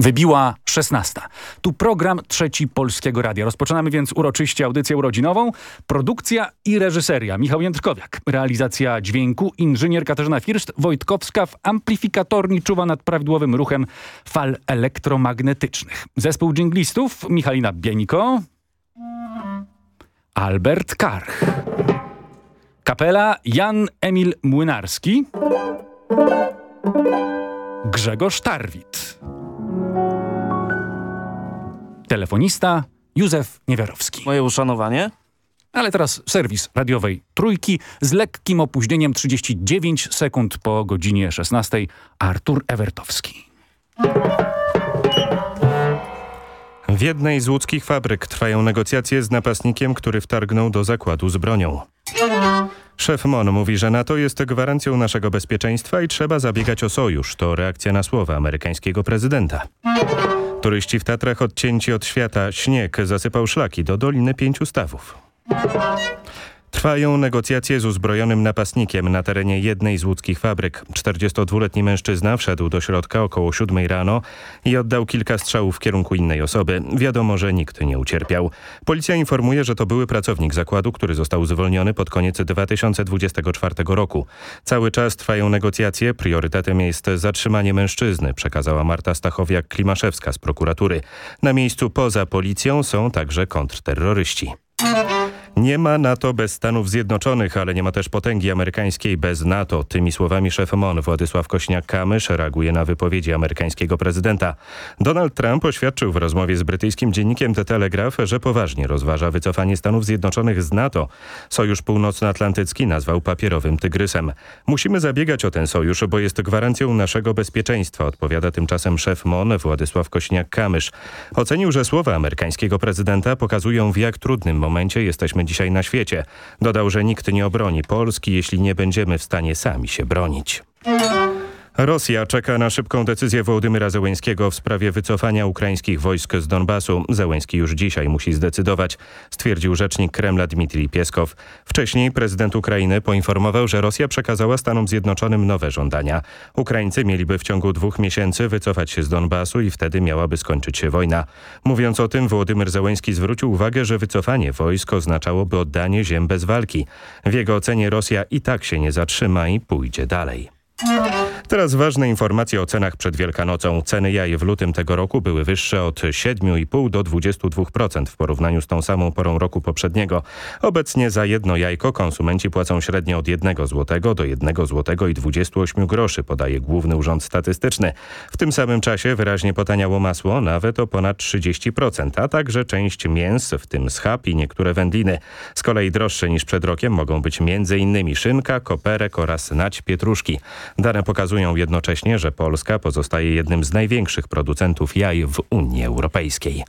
Wybiła 16. Tu program Trzeci Polskiego Radia. Rozpoczynamy więc uroczyście audycję urodzinową. Produkcja i reżyseria Michał Jędrkowiak. Realizacja dźwięku inżynier Katarzyna First. Wojtkowska w amplifikatorni czuwa nad prawidłowym ruchem fal elektromagnetycznych. Zespół dżinglistów Michalina Bieńko. Albert Karch. Kapela Jan Emil Młynarski. Grzegorz Tarwit. Telefonista Józef Niewiarowski. Moje uszanowanie. Ale teraz serwis radiowej Trójki z lekkim opóźnieniem 39 sekund po godzinie 16. Artur Ewertowski. W jednej z łódzkich fabryk trwają negocjacje z napastnikiem, który wtargnął do zakładu z bronią. Szef MON mówi, że NATO jest gwarancją naszego bezpieczeństwa i trzeba zabiegać o sojusz. To reakcja na słowa amerykańskiego prezydenta. Turyści w Tatrach odcięci od świata. Śnieg zasypał szlaki do Doliny Pięciu Stawów. Trwają negocjacje z uzbrojonym napastnikiem na terenie jednej z łódzkich fabryk. 42-letni mężczyzna wszedł do środka około 7 rano i oddał kilka strzałów w kierunku innej osoby. Wiadomo, że nikt nie ucierpiał. Policja informuje, że to były pracownik zakładu, który został zwolniony pod koniec 2024 roku. Cały czas trwają negocjacje. Priorytetem jest zatrzymanie mężczyzny, przekazała Marta Stachowiak-Klimaszewska z prokuratury. Na miejscu poza policją są także kontrterroryści. Nie ma NATO bez Stanów Zjednoczonych, ale nie ma też potęgi amerykańskiej bez NATO. Tymi słowami szef MON Władysław Kośniak-Kamysz reaguje na wypowiedzi amerykańskiego prezydenta. Donald Trump oświadczył w rozmowie z brytyjskim dziennikiem The Telegraph, że poważnie rozważa wycofanie Stanów Zjednoczonych z NATO. Sojusz Północnoatlantycki nazwał papierowym tygrysem. Musimy zabiegać o ten sojusz, bo jest gwarancją naszego bezpieczeństwa, odpowiada tymczasem szef MON Władysław Kośniak-Kamysz. Ocenił, że słowa amerykańskiego prezydenta pokazują w jak trudnym momencie jesteśmy dzisiaj na świecie. Dodał, że nikt nie obroni Polski, jeśli nie będziemy w stanie sami się bronić. Rosja czeka na szybką decyzję Wołodymyra Zełęńskiego w sprawie wycofania ukraińskich wojsk z Donbasu. Zełęński już dzisiaj musi zdecydować, stwierdził rzecznik Kremla Dmitrij Pieskow. Wcześniej prezydent Ukrainy poinformował, że Rosja przekazała Stanom Zjednoczonym nowe żądania. Ukraińcy mieliby w ciągu dwóch miesięcy wycofać się z Donbasu i wtedy miałaby skończyć się wojna. Mówiąc o tym, Wołodymyr Zełęński zwrócił uwagę, że wycofanie wojsk oznaczałoby oddanie ziem bez walki. W jego ocenie Rosja i tak się nie zatrzyma i pójdzie dalej. Teraz ważne informacje o cenach przed Wielkanocą. Ceny jaj w lutym tego roku były wyższe od 7,5 do 22% w porównaniu z tą samą porą roku poprzedniego. Obecnie za jedno jajko konsumenci płacą średnio od 1 zł do 1 zł i 28 groszy, podaje Główny Urząd Statystyczny. W tym samym czasie wyraźnie potaniało masło nawet o ponad 30%, a także część mięs, w tym schab i niektóre wędliny. Z kolei droższe niż przed rokiem mogą być m.in. szynka, koperek oraz nać pietruszki. Dane pokazują jednocześnie, że Polska pozostaje jednym z największych producentów jaj w Unii Europejskiej.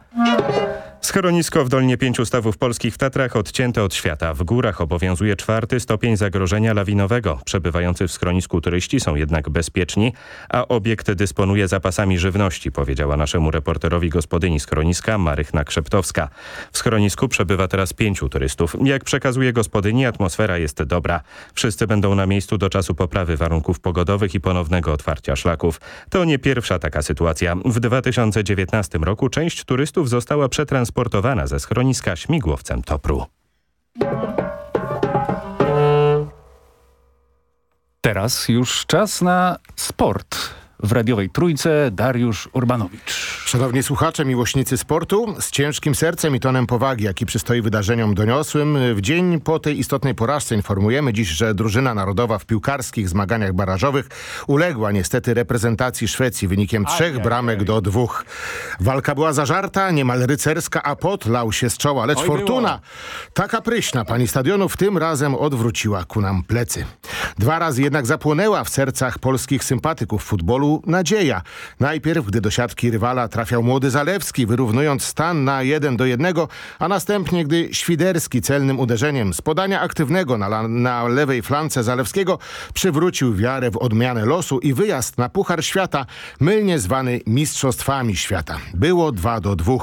Schronisko w Dolnie Pięciu Stawów Polskich w Tatrach odcięte od świata. W górach obowiązuje czwarty stopień zagrożenia lawinowego. Przebywający w schronisku turyści są jednak bezpieczni, a obiekt dysponuje zapasami żywności, powiedziała naszemu reporterowi gospodyni schroniska Marychna Krzeptowska. W schronisku przebywa teraz pięciu turystów. Jak przekazuje gospodyni, atmosfera jest dobra. Wszyscy będą na miejscu do czasu poprawy warunków pogodowych i ponownego otwarcia szlaków. To nie pierwsza taka sytuacja. W 2019 roku część turystów została przetransportowana transportowana ze schroniska śmigłowcem Topru. Teraz już czas na sport. W radiowej trójce Dariusz Urbanowicz. Szanowni słuchacze, miłośnicy sportu, z ciężkim sercem i tonem powagi, jaki przystoi wydarzeniom doniosłym, w dzień po tej istotnej porażce informujemy dziś, że drużyna narodowa w piłkarskich zmaganiach barażowych uległa niestety reprezentacji Szwecji wynikiem trzech bramek do dwóch. Walka była zażarta, niemal rycerska, a pot lał się z czoła, lecz Oj, fortuna, było. taka pryśna pani stadionów, tym razem odwróciła ku nam plecy. Dwa razy jednak zapłonęła w sercach polskich sympatyków futbolu nadzieja. Najpierw, gdy do siatki rywala trafiał młody Zalewski, wyrównując stan na 1 do 1, a następnie, gdy Świderski celnym uderzeniem z podania aktywnego na, na lewej flance Zalewskiego przywrócił wiarę w odmianę losu i wyjazd na Puchar Świata, mylnie zwany Mistrzostwami Świata. Było 2 do 2.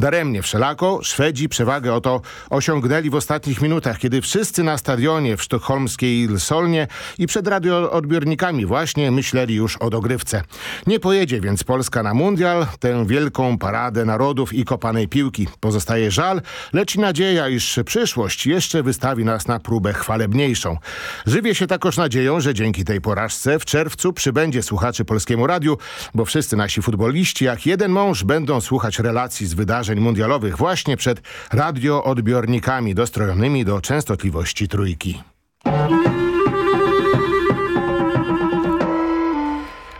Daremnie wszelako Szwedzi przewagę oto osiągnęli w ostatnich minutach, kiedy wszyscy na stadionie w sztokholmskiej Solnie i przed radioodbiornikami właśnie myśleli już o dogrywce Nie pojedzie więc Polska na mundial, tę wielką paradę narodów i kopanej piłki. Pozostaje żal, lecz nadzieja, iż przyszłość jeszcze wystawi nas na próbę chwalebniejszą. Żywię się takoż nadzieją, że dzięki tej porażce w czerwcu przybędzie słuchaczy Polskiemu Radiu, bo wszyscy nasi futboliści jak jeden mąż będą słuchać relacji z wydarzeń mundialowych właśnie przed radioodbiornikami dostrojonymi do częstotliwości trójki.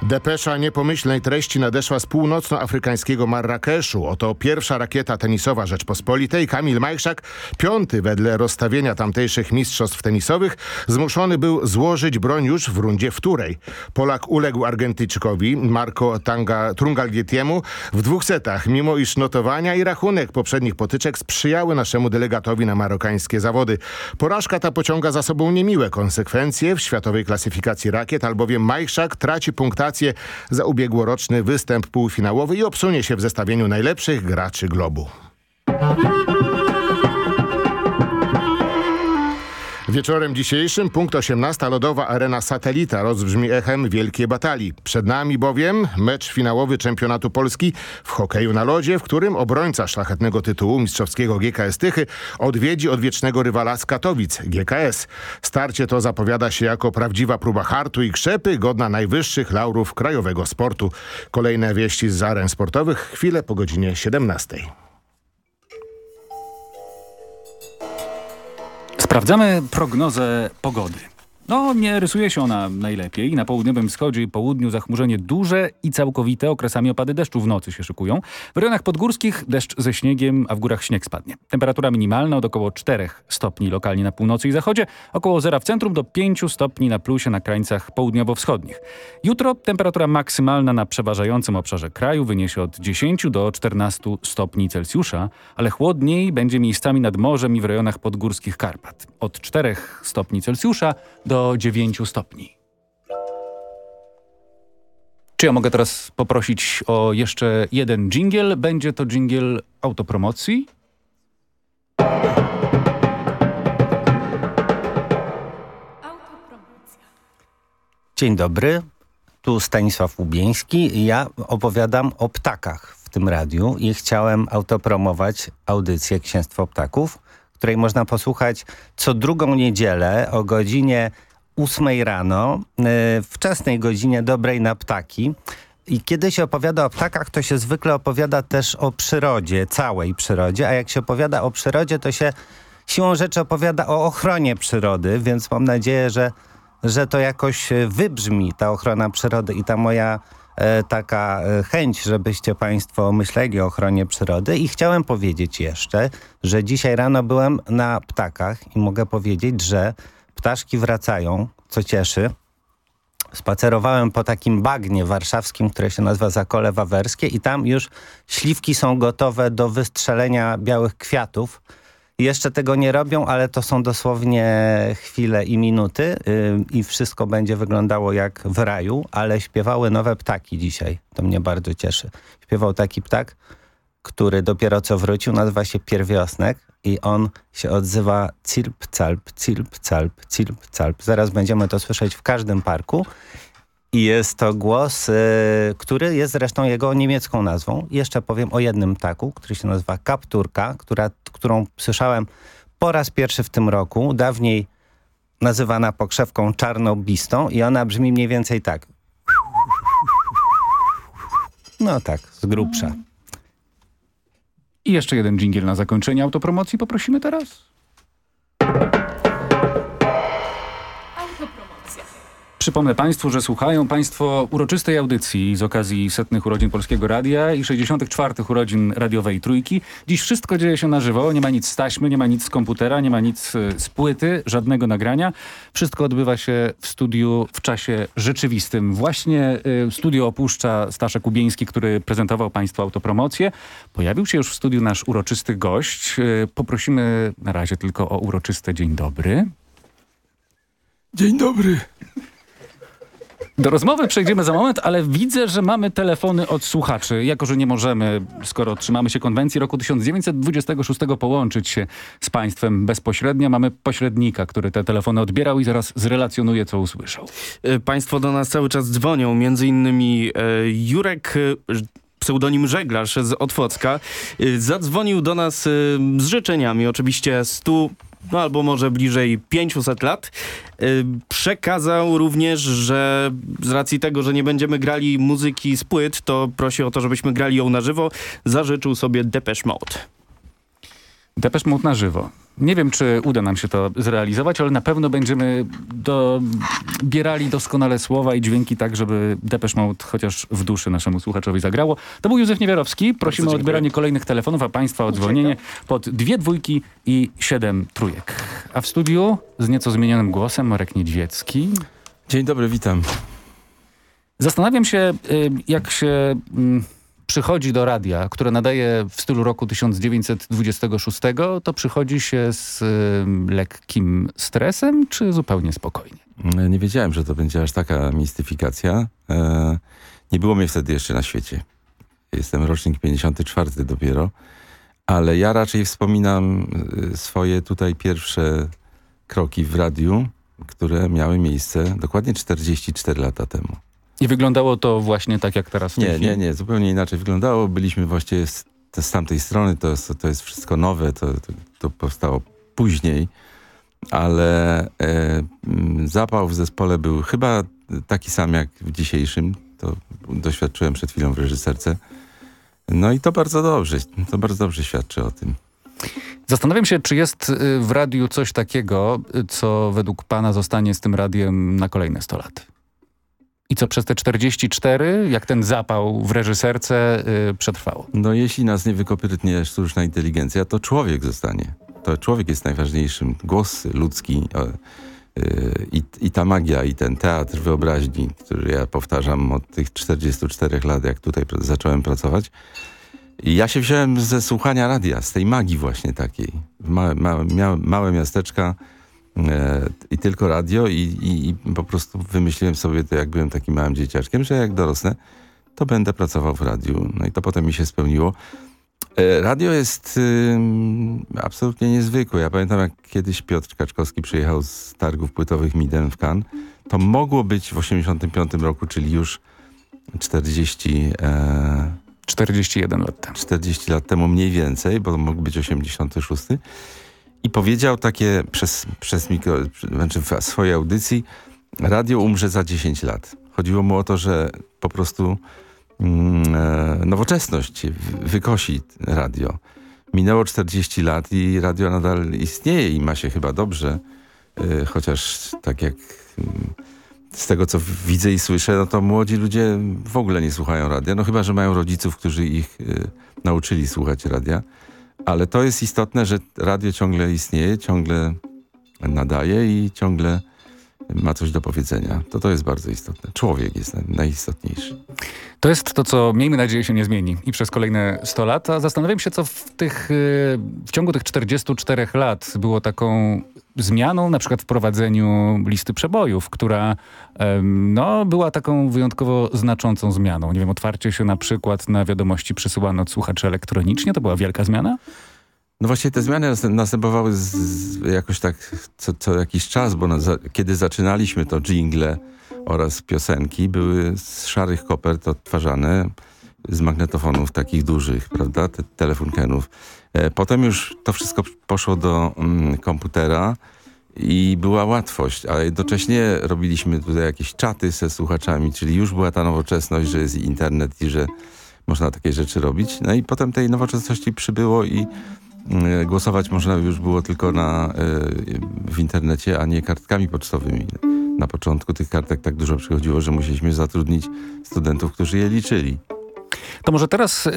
Depesza niepomyślnej treści nadeszła z północnoafrykańskiego Marrakeszu. Oto pierwsza rakieta tenisowa Rzeczpospolitej. Kamil Majszak, piąty wedle rozstawienia tamtejszych mistrzostw tenisowych, zmuszony był złożyć broń już w rundzie wtórej. Polak uległ Argentyjczykowi Marco Tanga Trungalgietiemu w dwóch setach, mimo iż notowania i rachunek poprzednich potyczek sprzyjały naszemu delegatowi na marokańskie zawody. Porażka ta pociąga za sobą niemiłe konsekwencje w światowej klasyfikacji rakiet, albowiem Majszak traci punktację za ubiegłoroczny występ półfinałowy i obsunie się w zestawieniu najlepszych graczy globu. Wieczorem dzisiejszym punkt 18 lodowa arena Satelita rozbrzmi echem wielkiej batalii. Przed nami bowiem mecz finałowy czempionatu Polski w hokeju na lodzie, w którym obrońca szlachetnego tytułu mistrzowskiego GKS Tychy odwiedzi odwiecznego rywala z Katowic, GKS. Starcie to zapowiada się jako prawdziwa próba hartu i krzepy, godna najwyższych laurów krajowego sportu. Kolejne wieści z aren sportowych chwilę po godzinie 17. Sprawdzamy prognozę pogody. No, nie rysuje się ona najlepiej. Na południowym wschodzie i południu zachmurzenie duże i całkowite. Okresami opady deszczu w nocy się szykują. W rejonach podgórskich deszcz ze śniegiem, a w górach śnieg spadnie. Temperatura minimalna od około 4 stopni lokalnie na północy i zachodzie, około 0 w centrum do 5 stopni na plusie na krańcach południowo-wschodnich. Jutro temperatura maksymalna na przeważającym obszarze kraju wyniesie od 10 do 14 stopni Celsjusza, ale chłodniej będzie miejscami nad morzem i w rejonach podgórskich Karpat. Od 4 stopni Celsjusza do do 9 stopni. Czy ja mogę teraz poprosić o jeszcze jeden dżingiel? Będzie to dżingiel autopromocji? Dzień dobry, tu Stanisław Łubieński. Ja opowiadam o ptakach w tym radiu i chciałem autopromować audycję Księstwo Ptaków, której można posłuchać co drugą niedzielę o godzinie 8 rano, y, wczesnej godzinie dobrej na ptaki. I kiedy się opowiada o ptakach, to się zwykle opowiada też o przyrodzie, całej przyrodzie, a jak się opowiada o przyrodzie, to się siłą rzeczy opowiada o ochronie przyrody, więc mam nadzieję, że, że to jakoś wybrzmi, ta ochrona przyrody i ta moja taka e, chęć, żebyście państwo myśleli o ochronie przyrody. I chciałem powiedzieć jeszcze, że dzisiaj rano byłem na ptakach i mogę powiedzieć, że ptaszki wracają, co cieszy. Spacerowałem po takim bagnie warszawskim, które się nazywa Zakole Wawerskie i tam już śliwki są gotowe do wystrzelenia białych kwiatów. Jeszcze tego nie robią, ale to są dosłownie chwile i minuty yy, i wszystko będzie wyglądało jak w raju, ale śpiewały nowe ptaki dzisiaj. To mnie bardzo cieszy. Śpiewał taki ptak, który dopiero co wrócił, nazywa się Pierwiosnek i on się odzywa cilp, calp, cilp, calp, cilp, calp. Zaraz będziemy to słyszeć w każdym parku. I jest to głos, y, który jest zresztą jego niemiecką nazwą. Jeszcze powiem o jednym ptaku, który się nazywa kapturka, która, którą słyszałem po raz pierwszy w tym roku. Dawniej nazywana pokrzewką czarnobistą i ona brzmi mniej więcej tak. No tak, z grubsza. I jeszcze jeden dżingiel na zakończenie autopromocji poprosimy teraz. Przypomnę Państwu, że słuchają Państwo uroczystej audycji z okazji setnych urodzin Polskiego Radia i 64. urodzin radiowej Trójki. Dziś wszystko dzieje się na żywo, nie ma nic z taśmy, nie ma nic z komputera, nie ma nic e, z płyty, żadnego nagrania. Wszystko odbywa się w studiu w czasie rzeczywistym. Właśnie y, studio opuszcza Staszek Ubieński, który prezentował Państwu autopromocję. Pojawił się już w studiu nasz uroczysty gość. Y, poprosimy na razie tylko o uroczyste dzień dobry. Dzień dobry. Do rozmowy przejdziemy za moment, ale widzę, że mamy telefony od słuchaczy. Jako, że nie możemy, skoro trzymamy się konwencji roku 1926 połączyć się z państwem bezpośrednio, mamy pośrednika, który te telefony odbierał i zaraz zrelacjonuje, co usłyszał. E, państwo do nas cały czas dzwonią, między innymi e, Jurek e, pseudonim Żeglarz z Otwocka, zadzwonił do nas z życzeniami, oczywiście 100 no albo może bliżej 500 lat. E, Przekazał również, że z racji tego, że nie będziemy grali muzyki z płyt, to prosi o to, żebyśmy grali ją na żywo. Zażyczył sobie Depeche Mode. Depeche Mode na żywo. Nie wiem, czy uda nam się to zrealizować, ale na pewno będziemy dobierali doskonale słowa i dźwięki tak, żeby Depeche Mode chociaż w duszy naszemu słuchaczowi zagrało. To był Józef Niewiarowski. Prosimy o odbieranie kolejnych telefonów, a państwa o dzwonienie pod dwie dwójki i siedem trójek. A w studiu z nieco zmienionym głosem Marek Niedźwiecki. Dzień dobry, witam. Zastanawiam się, y, jak się mm, przychodzi do radia, które nadaje w stylu roku 1926, to przychodzi się z y, lekkim stresem, czy zupełnie spokojnie? Nie wiedziałem, że to będzie aż taka mistyfikacja. E, nie było mnie wtedy jeszcze na świecie. Jestem rocznik 54 dopiero, ale ja raczej wspominam y, swoje tutaj pierwsze kroki w radiu, które miały miejsce dokładnie 44 lata temu. I wyglądało to właśnie tak, jak teraz Nie, nie, nie, zupełnie inaczej wyglądało. Byliśmy właściwie z, z tamtej strony, to, jest- to jest wszystko nowe, to, to, to powstało później, ale e, mm, zapał w zespole był chyba taki sam jak w dzisiejszym. To doświadczyłem przed chwilą w reżyserce. No i to bardzo dobrze, to bardzo dobrze świadczy o tym. Zastanawiam się, czy jest y, w radiu coś takiego, co według pana zostanie z tym radiem na kolejne 100 lat. I co przez te 44, jak ten zapał w reżyserce, y, przetrwało. No jeśli nas nie wykopytnie sztuczna inteligencja, to człowiek zostanie. To człowiek jest najważniejszym. Głos ludzki e, y, i, i ta magia, i ten teatr wyobraźni, który ja powtarzam od tych 44 lat, jak tutaj pr- zacząłem pracować. I ja się wziąłem ze słuchania radia, z tej magii właśnie takiej. Małe, małe, małe miasteczka i tylko radio i, i, i po prostu wymyśliłem sobie to, jak byłem takim małym dzieciaczkiem, że jak dorosnę, to będę pracował w radiu. No i to potem mi się spełniło. E, Radio jest ym, absolutnie niezwykłe. Ja pamiętam, jak kiedyś Piotr Kaczkowski przyjechał z targów płytowych Midem w Cannes. To mogło być w 85 roku, czyli już 40, e, 41 lat temu. 40 lat temu mniej więcej, bo mógł być 86. I powiedział takie przez, przez mikro, znaczy w swojej audycji, radio umrze za 10 lat. Chodziło mu o to, że po prostu mm, e, nowoczesność wykosi radio. Minęło 40 lat i radio nadal istnieje i ma się chyba dobrze, e, chociaż tak jak mm, z tego, co widzę i słyszę, no to młodzi ludzie w ogóle nie słuchają radia, no chyba, że mają rodziców, którzy ich y, nauczyli słuchać radia. Ale to jest istotne, że radio ciągle istnieje, ciągle nadaje i ciągle ma coś do powiedzenia. To to jest bardzo istotne. Człowiek jest naj- najistotniejszy. To jest to, co miejmy nadzieję się nie zmieni i przez kolejne 100 lat. A zastanawiam się, co w, tych, y, w ciągu tych 44 lat było taką zmianą, na przykład w prowadzeniu listy przebojów, która no, była taką wyjątkowo znaczącą zmianą. Nie wiem, otwarcie się na przykład na wiadomości przesyłane od słuchaczy elektronicznie, to była wielka zmiana? No właśnie te zmiany następ- następowały z, z, jakoś tak co, co jakiś czas, bo na, za, kiedy zaczynaliśmy to jingle oraz piosenki, były z szarych kopert odtwarzane z magnetofonów takich dużych, prawda, te, telefunkenów. E, potem już to wszystko poszło do mm, komputera i była łatwość, a jednocześnie robiliśmy tutaj jakieś czaty ze słuchaczami, czyli już była ta nowoczesność, że jest internet i że można takie rzeczy robić. No i potem tej nowoczesności przybyło i e, głosować można już było tylko na, e, w internecie, a nie kartkami pocztowymi. Na początku tych kartek tak dużo przychodziło, że musieliśmy zatrudnić studentów, którzy je liczyli. To może teraz y,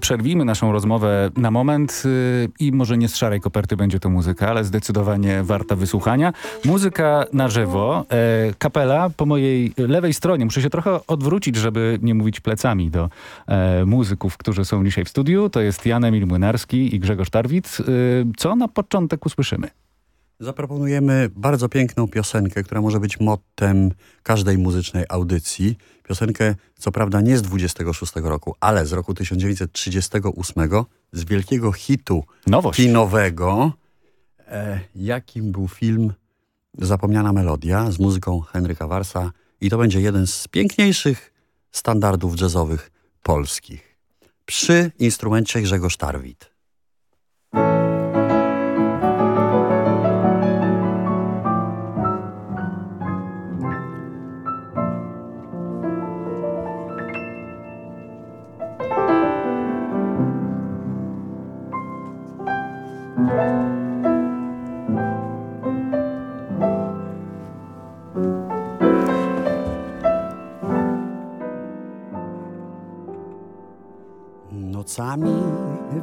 przerwijmy naszą rozmowę na moment y, i może nie z szarej koperty będzie to muzyka, ale zdecydowanie warta wysłuchania. Muzyka na żywo, e, kapela po mojej lewej stronie. Muszę się trochę odwrócić, żeby nie mówić plecami do e, muzyków, którzy są dzisiaj w studiu. To jest Jan Emil Młynarski i Grzegorz Tarwit. Y, co na początek usłyszymy? Zaproponujemy bardzo piękną piosenkę, która może być mottem każdej muzycznej audycji. Piosenkę, co prawda nie z 26 roku, ale z roku 1938, z wielkiego hitu Nowość. kinowego, e, jakim był film Zapomniana Melodia z muzyką Henryka Warsa i to będzie jeden z piękniejszych standardów jazzowych polskich. Przy instrumencie Grzegorz Tarwit.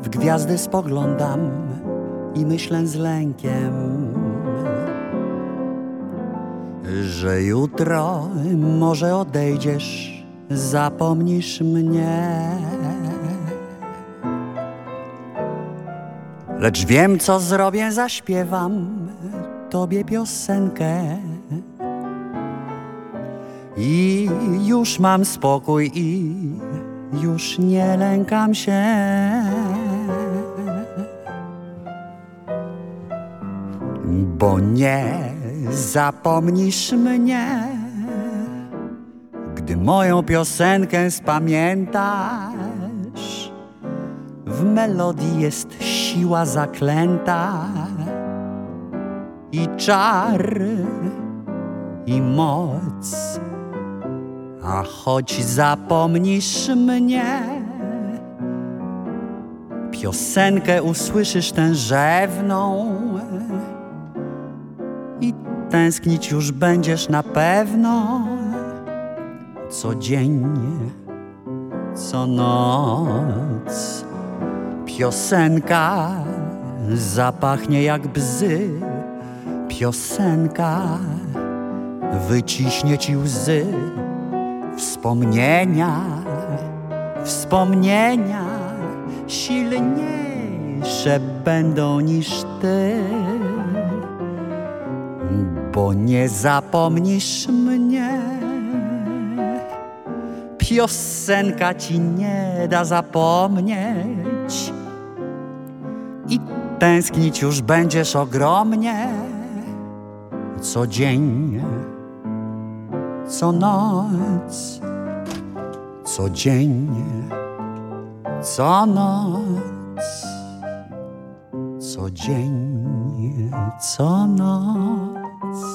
W gwiazdy spoglądam i myślę z lękiem, że jutro może odejdziesz, zapomnisz mnie. Lecz wiem, co zrobię, zaśpiewam tobie piosenkę. I już mam spokój i już nie lękam się. Nie zapomnisz mnie, gdy moją piosenkę spamiętasz. W melodii jest siła zaklęta i czar i moc. A choć zapomnisz mnie, piosenkę usłyszysz tężewną tęsknić już będziesz na pewno codziennie, co noc. Piosenka zapachnie jak bzy, piosenka wyciśnie ci łzy. Wspomnienia, wspomnienia silniejsze będą niż ty, nie zapomnisz mnie. Piosenka ci nie da zapomnieć i tęsknić już będziesz ogromnie codziennie co noc, codziennie, co noc, codziennie, co noc.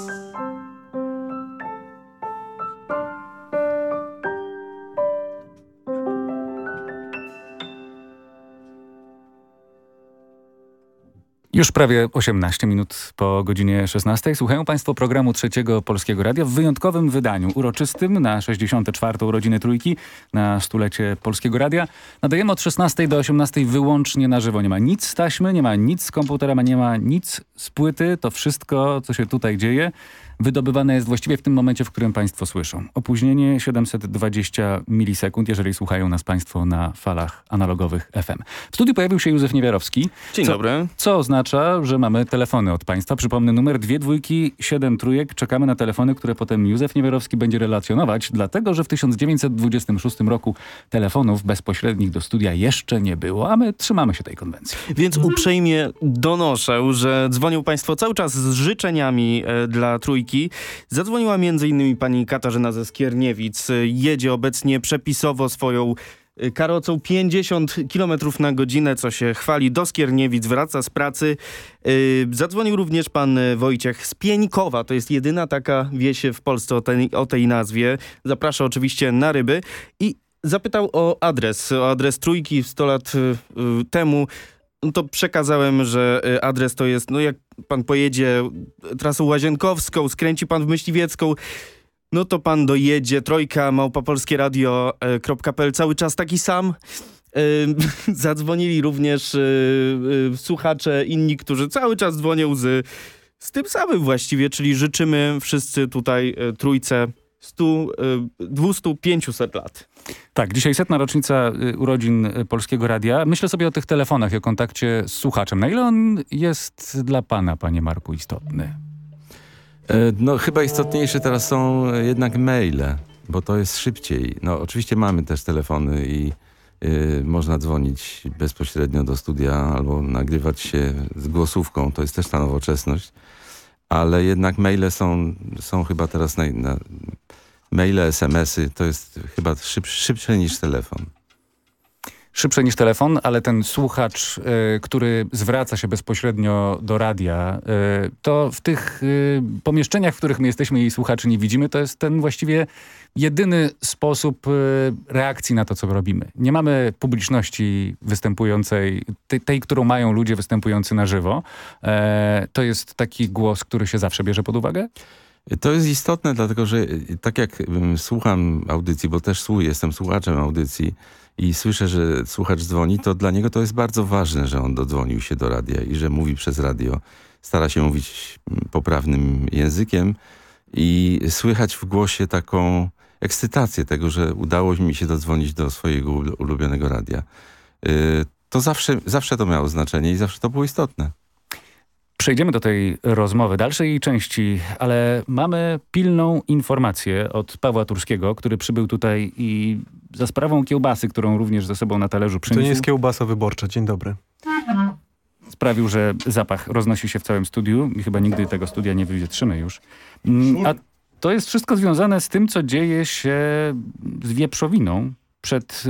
Już prawie 18 minut po godzinie 16. Słuchają Państwo programu Trzeciego Polskiego Radia w wyjątkowym wydaniu, uroczystym na 64. urodziny Trójki, na stulecie Polskiego Radia. Nadajemy od 16 do 18 wyłącznie na żywo. Nie ma nic z taśmy, nie ma nic z komputera, nie ma nic z płyty. To wszystko, co się tutaj dzieje, wydobywane jest właściwie w tym momencie, w którym Państwo słyszą. Opóźnienie 720 milisekund, jeżeli słuchają nas Państwo na falach analogowych FM. W studiu pojawił się Józef Niewiarowski. Dzień co, dobry. Co oznacza, że mamy telefony od Państwa. Przypomnę numer dwie dwójki, siedem trójek. Czekamy na telefony, które potem Józef Niewiarowski będzie relacjonować, dlatego, że w 1926 roku telefonów bezpośrednich do studia jeszcze nie było, a my trzymamy się tej konwencji. Więc uprzejmie donoszę, że dzwonią Państwo cały czas z życzeniami e, dla Trójki. Zadzwoniła m.in. pani Katarzyna ze Skierniewic. Jedzie obecnie przepisowo swoją e, karocą 50 km na godzinę, co się chwali do Skierniewic, wraca z pracy. E, Zadzwonił również pan Wojciech z Pieńkowa, to jest jedyna taka wieś w Polsce o tej, o tej nazwie. Zaprasza oczywiście na ryby i zapytał o adres, o adres Trójki 100 lat y, y, temu. No to przekazałem, że y, adres to jest, no jak pan pojedzie trasą łazienkowską, skręci pan w Myśliwiecką, no to pan dojedzie, trojka, małpapolskieradio.pl, cały czas taki sam. Y, Zadzwonili również y, y, słuchacze inni, którzy cały czas dzwonią z, z tym samym właściwie, czyli życzymy wszyscy tutaj y, trójce 100, 200, 500 lat. Tak, dzisiaj setna rocznica y, urodzin y, Polskiego Radia. Myślę sobie o tych telefonach i o kontakcie z słuchaczem. Na ile on jest dla pana, panie Marku, istotny? E, No chyba istotniejsze teraz są jednak maile, bo to jest szybciej. No oczywiście mamy też telefony i y, można dzwonić bezpośrednio do studia albo nagrywać się z głosówką. To jest też ta nowoczesność. Ale jednak maile są, są chyba teraz naj, na, maile, smsy to jest chyba szyb, szybsze niż telefon. Szybsze niż telefon, ale ten słuchacz, y, który zwraca się bezpośrednio do radia, y, to w tych y, pomieszczeniach, w których my jesteśmy i słuchaczy nie widzimy, to jest ten właściwie jedyny sposób y, reakcji na to, co robimy. Nie mamy publiczności występującej, tej, tej którą mają ludzie występujący na żywo. E, to jest taki głos, który się zawsze bierze pod uwagę? To jest istotne, dlatego że y, tak jak ym, słucham audycji, bo też jestem słuchaczem audycji i słyszę, że słuchacz dzwoni, to dla niego to jest bardzo ważne, że on dodzwonił się do radia i że mówi przez radio. Stara się mówić mm, poprawnym językiem i słychać w głosie taką ekscytację tego, że udało mi się dodzwonić do swojego ulu- ulubionego radia. Y, To zawsze, zawsze to miało znaczenie i zawsze to było istotne. Przejdziemy do tej rozmowy, dalszej jej części, ale mamy pilną informację od Pawła Turskiego, który przybył tutaj i za sprawą kiełbasy, którą również ze sobą na talerzu To przyniósł, nie jest kiełbasa wyborcza. Dzień dobry. sprawił, że zapach roznosi się w całym studiu i chyba nigdy tego studia nie wytrzymy już. Mm, A to jest wszystko związane z tym, co dzieje się z wieprzowiną. Przed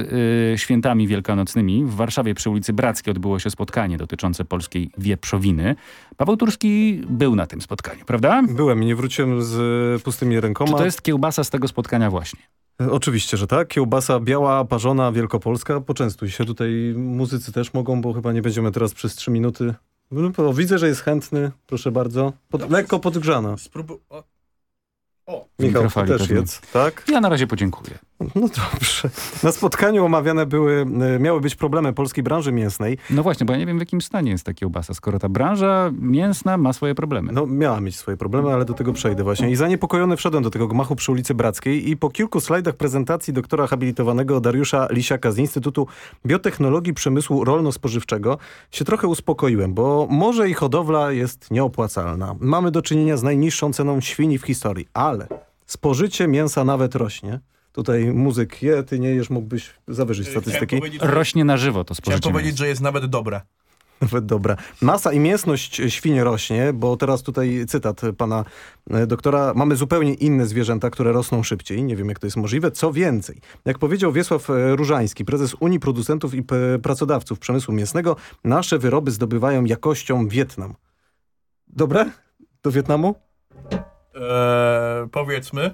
y, świętami wielkanocnymi w Warszawie przy ulicy Brackiej odbyło się spotkanie dotyczące polskiej wieprzowiny. Paweł Turski był na tym spotkaniu, prawda? Byłem i nie wróciłem z pustymi rękoma. Czy to jest kiełbasa z tego spotkania właśnie? E, Oczywiście, że tak. Kiełbasa biała, parzona, wielkopolska. Poczęstuj się. Tutaj muzycy też mogą, bo chyba nie będziemy teraz przez trzy minuty. No, Widzę, że jest chętny. Proszę bardzo. Pod, lekko podgrzana. Spróbuj... O, Michał, też pewnie. jedz. Tak? Ja na razie podziękuję. No dobrze. Na spotkaniu omawiane były, e, miały być problemy polskiej branży mięsnej. No właśnie, bo ja nie wiem w jakim stanie jest ta kiełbasa, skoro ta branża mięsna ma swoje problemy. No, miała mieć swoje problemy, ale do tego przejdę właśnie. I zaniepokojony wszedłem do tego gmachu przy ulicy Brackiej i po kilku slajdach prezentacji doktora habilitowanego Dariusza Lisiaka z Instytutu Biotechnologii Przemysłu Rolno-Spożywczego się trochę uspokoiłem, bo może i hodowla jest nieopłacalna. Mamy do czynienia z najniższą ceną świni w historii, ale spożycie mięsa nawet rośnie. Tutaj muzyk je, ty nie jesz, mógłbyś zawyżyć statystyki. Chciałem powiedzieć, Rośnie na żywo to chciałem spożycie powiedzieć, mięsa. że jest nawet dobre. Nawet dobra. Masa i mięsność świń rośnie, bo teraz tutaj cytat pana e, doktora. Mamy zupełnie inne zwierzęta, które rosną szybciej. Nie wiem, jak to jest możliwe. Co więcej, jak powiedział Wiesław e, Różański, prezes Unii Producentów i Pracodawców Przemysłu Mięsnego, nasze wyroby zdobywają jakością Wietnam. Dobre? Do Wietnamu? Eee, powiedzmy.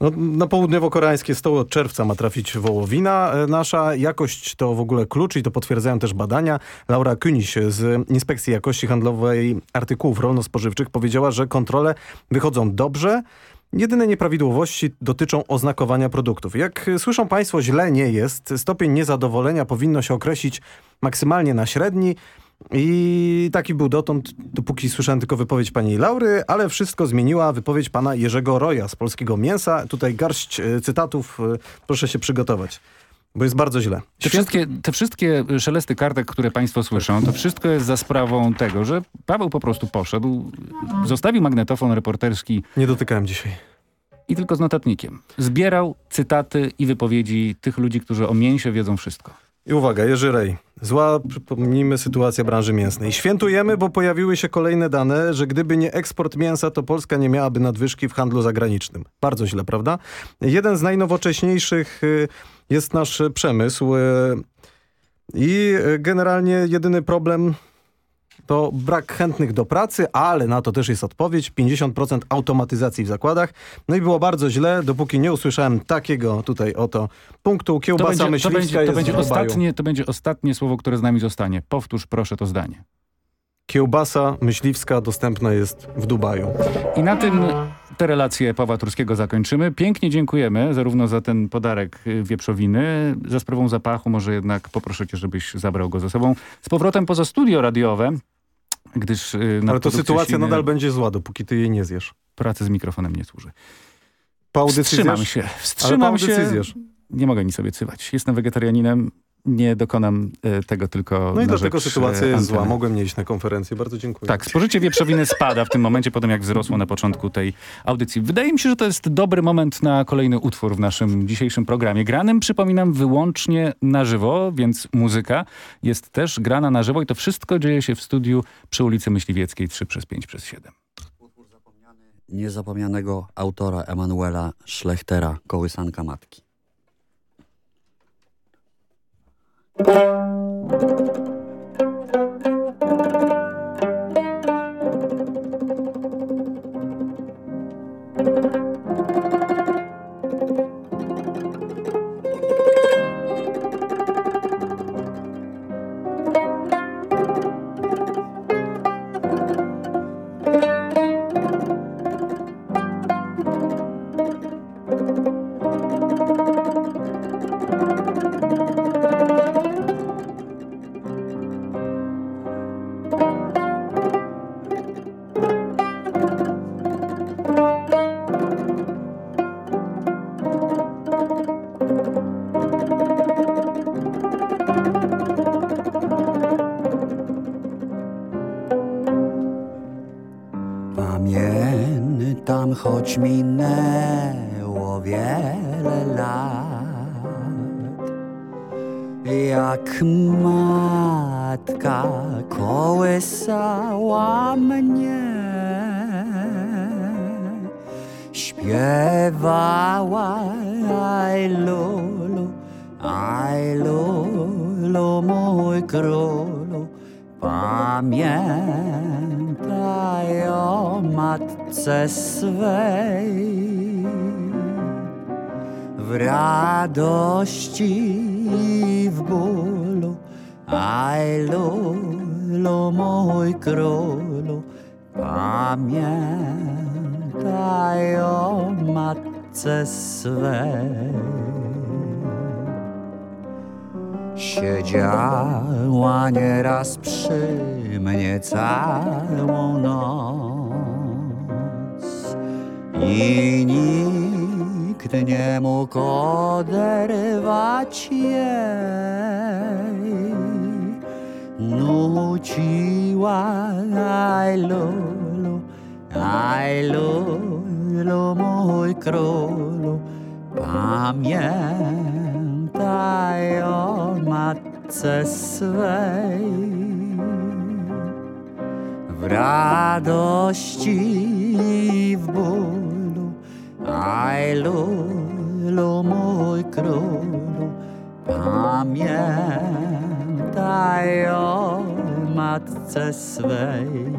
No, na południowo-koreańskie stoły od czerwca ma trafić wołowina e, nasza. Jakość to w ogóle klucz i to potwierdzają też badania. Laura Kyniś z Inspekcji Jakości Handlowej Artykułów Rolno-Spożywczych powiedziała, że kontrole wychodzą dobrze. Jedyne nieprawidłowości dotyczą oznakowania produktów. Jak e, słyszą Państwo, źle nie jest. Stopień niezadowolenia powinno się określić maksymalnie na średni. I taki był dotąd, dopóki słyszałem tylko wypowiedź pani Laury, ale wszystko zmieniła wypowiedź pana Jerzego Roja z Polskiego Mięsa. Tutaj garść e, cytatów, e, proszę się przygotować, bo jest bardzo źle. Te wszystkie, te wszystkie szelesty kartek, które państwo słyszą, to wszystko jest za sprawą tego, że Paweł po prostu poszedł, zostawił magnetofon reporterski Nie dotykałem dzisiaj. i tylko z notatnikiem. Zbierał cytaty i wypowiedzi tych ludzi, którzy o mięsie wiedzą wszystko. I uwaga, Jerzy Rej. Zła, przypomnijmy, sytuacja branży mięsnej. Świętujemy, bo pojawiły się kolejne dane, że gdyby nie eksport mięsa, to Polska nie miałaby nadwyżki w handlu zagranicznym. Bardzo źle, prawda? Jeden z najnowocześniejszych y, jest nasz przemysł y, i y, generalnie jedyny problem to brak chętnych do pracy, ale na to też jest odpowiedź. 50% automatyzacji w zakładach. No i było bardzo źle, dopóki nie usłyszałem takiego tutaj oto punktu. To Kiełbasa będzie, to myśliwska będzie, to będzie, w Dubaju. ostatnie, to będzie ostatnie słowo, które z nami zostanie. Powtórz proszę to zdanie. Kiełbasa myśliwska dostępna jest w Dubaju. I na tym te relacje Pawła Turskiego zakończymy. Pięknie dziękujemy zarówno za ten podarek y, wieprzowiny, za sprawą zapachu. Może jednak poproszę cię, żebyś zabrał go ze sobą. Z powrotem poza studio radiowe, gdyż y, Ale to sytuacja nadal będzie zła, dopóki ty jej nie zjesz. pracy z mikrofonem nie służy. Po audycji Wstrzymam zjesz? się. Ale po Wstrzymam audycji się. zjesz. Nie mogę nic obiecywać. Jestem wegetarianinem. Nie dokonam e, tego tylko No i na dlatego rzecz, sytuacja e, jest zła. Mogłem nie iść na konferencję. Bardzo dziękuję. Tak, spożycie wieprzowiny spada w tym momencie, po tym jak wzrosło na początku tej audycji. Wydaje mi się, że to jest dobry moment na kolejny utwór w naszym dzisiejszym programie. Granym, przypominam, wyłącznie na żywo, więc muzyka jest też grana na żywo i to wszystko dzieje się w studiu przy ulicy Myśliwieckiej 3 przez 5 przez 7. Niezapomnianego autora Emanuela Schlechtera, Kołysanka Matki. Thank you. Królu, pamiętaj o matce swej w radości i w bólu. Aj, lulu, mój królu, pamiętaj o matce swej. Siedziała nieraz przy mnie całą noc i nikt nie mógł oderwać jej. Nuciła aj lulu, aj lulu, mój królu, pamiętaj o matce swej w radości i w bólu. Aj, lulu, mój królu, pamiętaj o matce swej.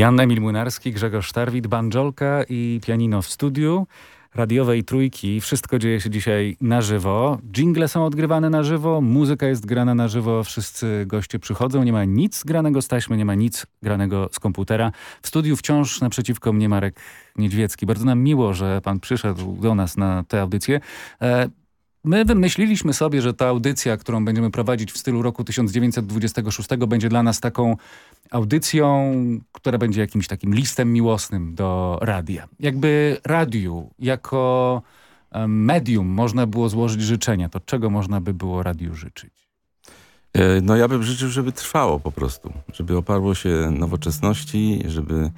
Jan Emil Młynarski, Grzegorz Sztarwit, banджolka i pianino w studiu. Radiowej trójki. Wszystko dzieje się dzisiaj na żywo. Jingle są odgrywane na żywo, muzyka jest grana na żywo, wszyscy goście przychodzą. Nie ma nic granego z taśmy, nie ma nic granego z komputera. W studiu wciąż naprzeciwko mnie Marek Niedźwiecki. Bardzo nam miło, że pan przyszedł do nas na tę audycję. My wymyśliliśmy sobie, że ta audycja, którą będziemy prowadzić w stylu roku 1926 będzie dla nas taką audycją, która będzie jakimś takim listem miłosnym do radia. Jakby radiu jako medium można było złożyć życzenia, to czego można by było radiu życzyć? E, No ja bym życzył, żeby trwało po prostu, żeby oparło się nowoczesności, żeby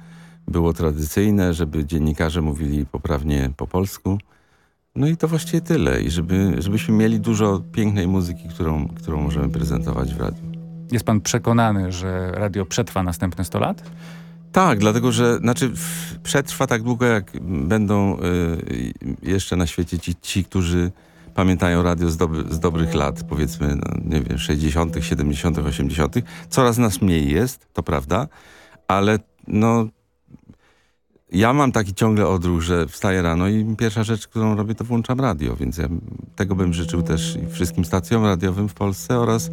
było tradycyjne, żeby dziennikarze mówili poprawnie po polsku. No i to właściwie tyle. I żeby, żebyśmy mieli dużo pięknej muzyki, którą, którą możemy prezentować w radiu. Jest pan przekonany, że radio przetrwa następne 100 lat? Tak, dlatego że znaczy przetrwa tak długo, jak będą y, jeszcze na świecie ci, ci którzy pamiętają radio z, doby, z dobrych lat, powiedzmy, no, nie wiem, 60., 70., 80. Coraz nas mniej jest, to prawda, ale no ja mam taki ciągle odruch, że wstaję rano i pierwsza rzecz, którą robię, to włączam radio, więc ja tego bym życzył też wszystkim stacjom radiowym w Polsce oraz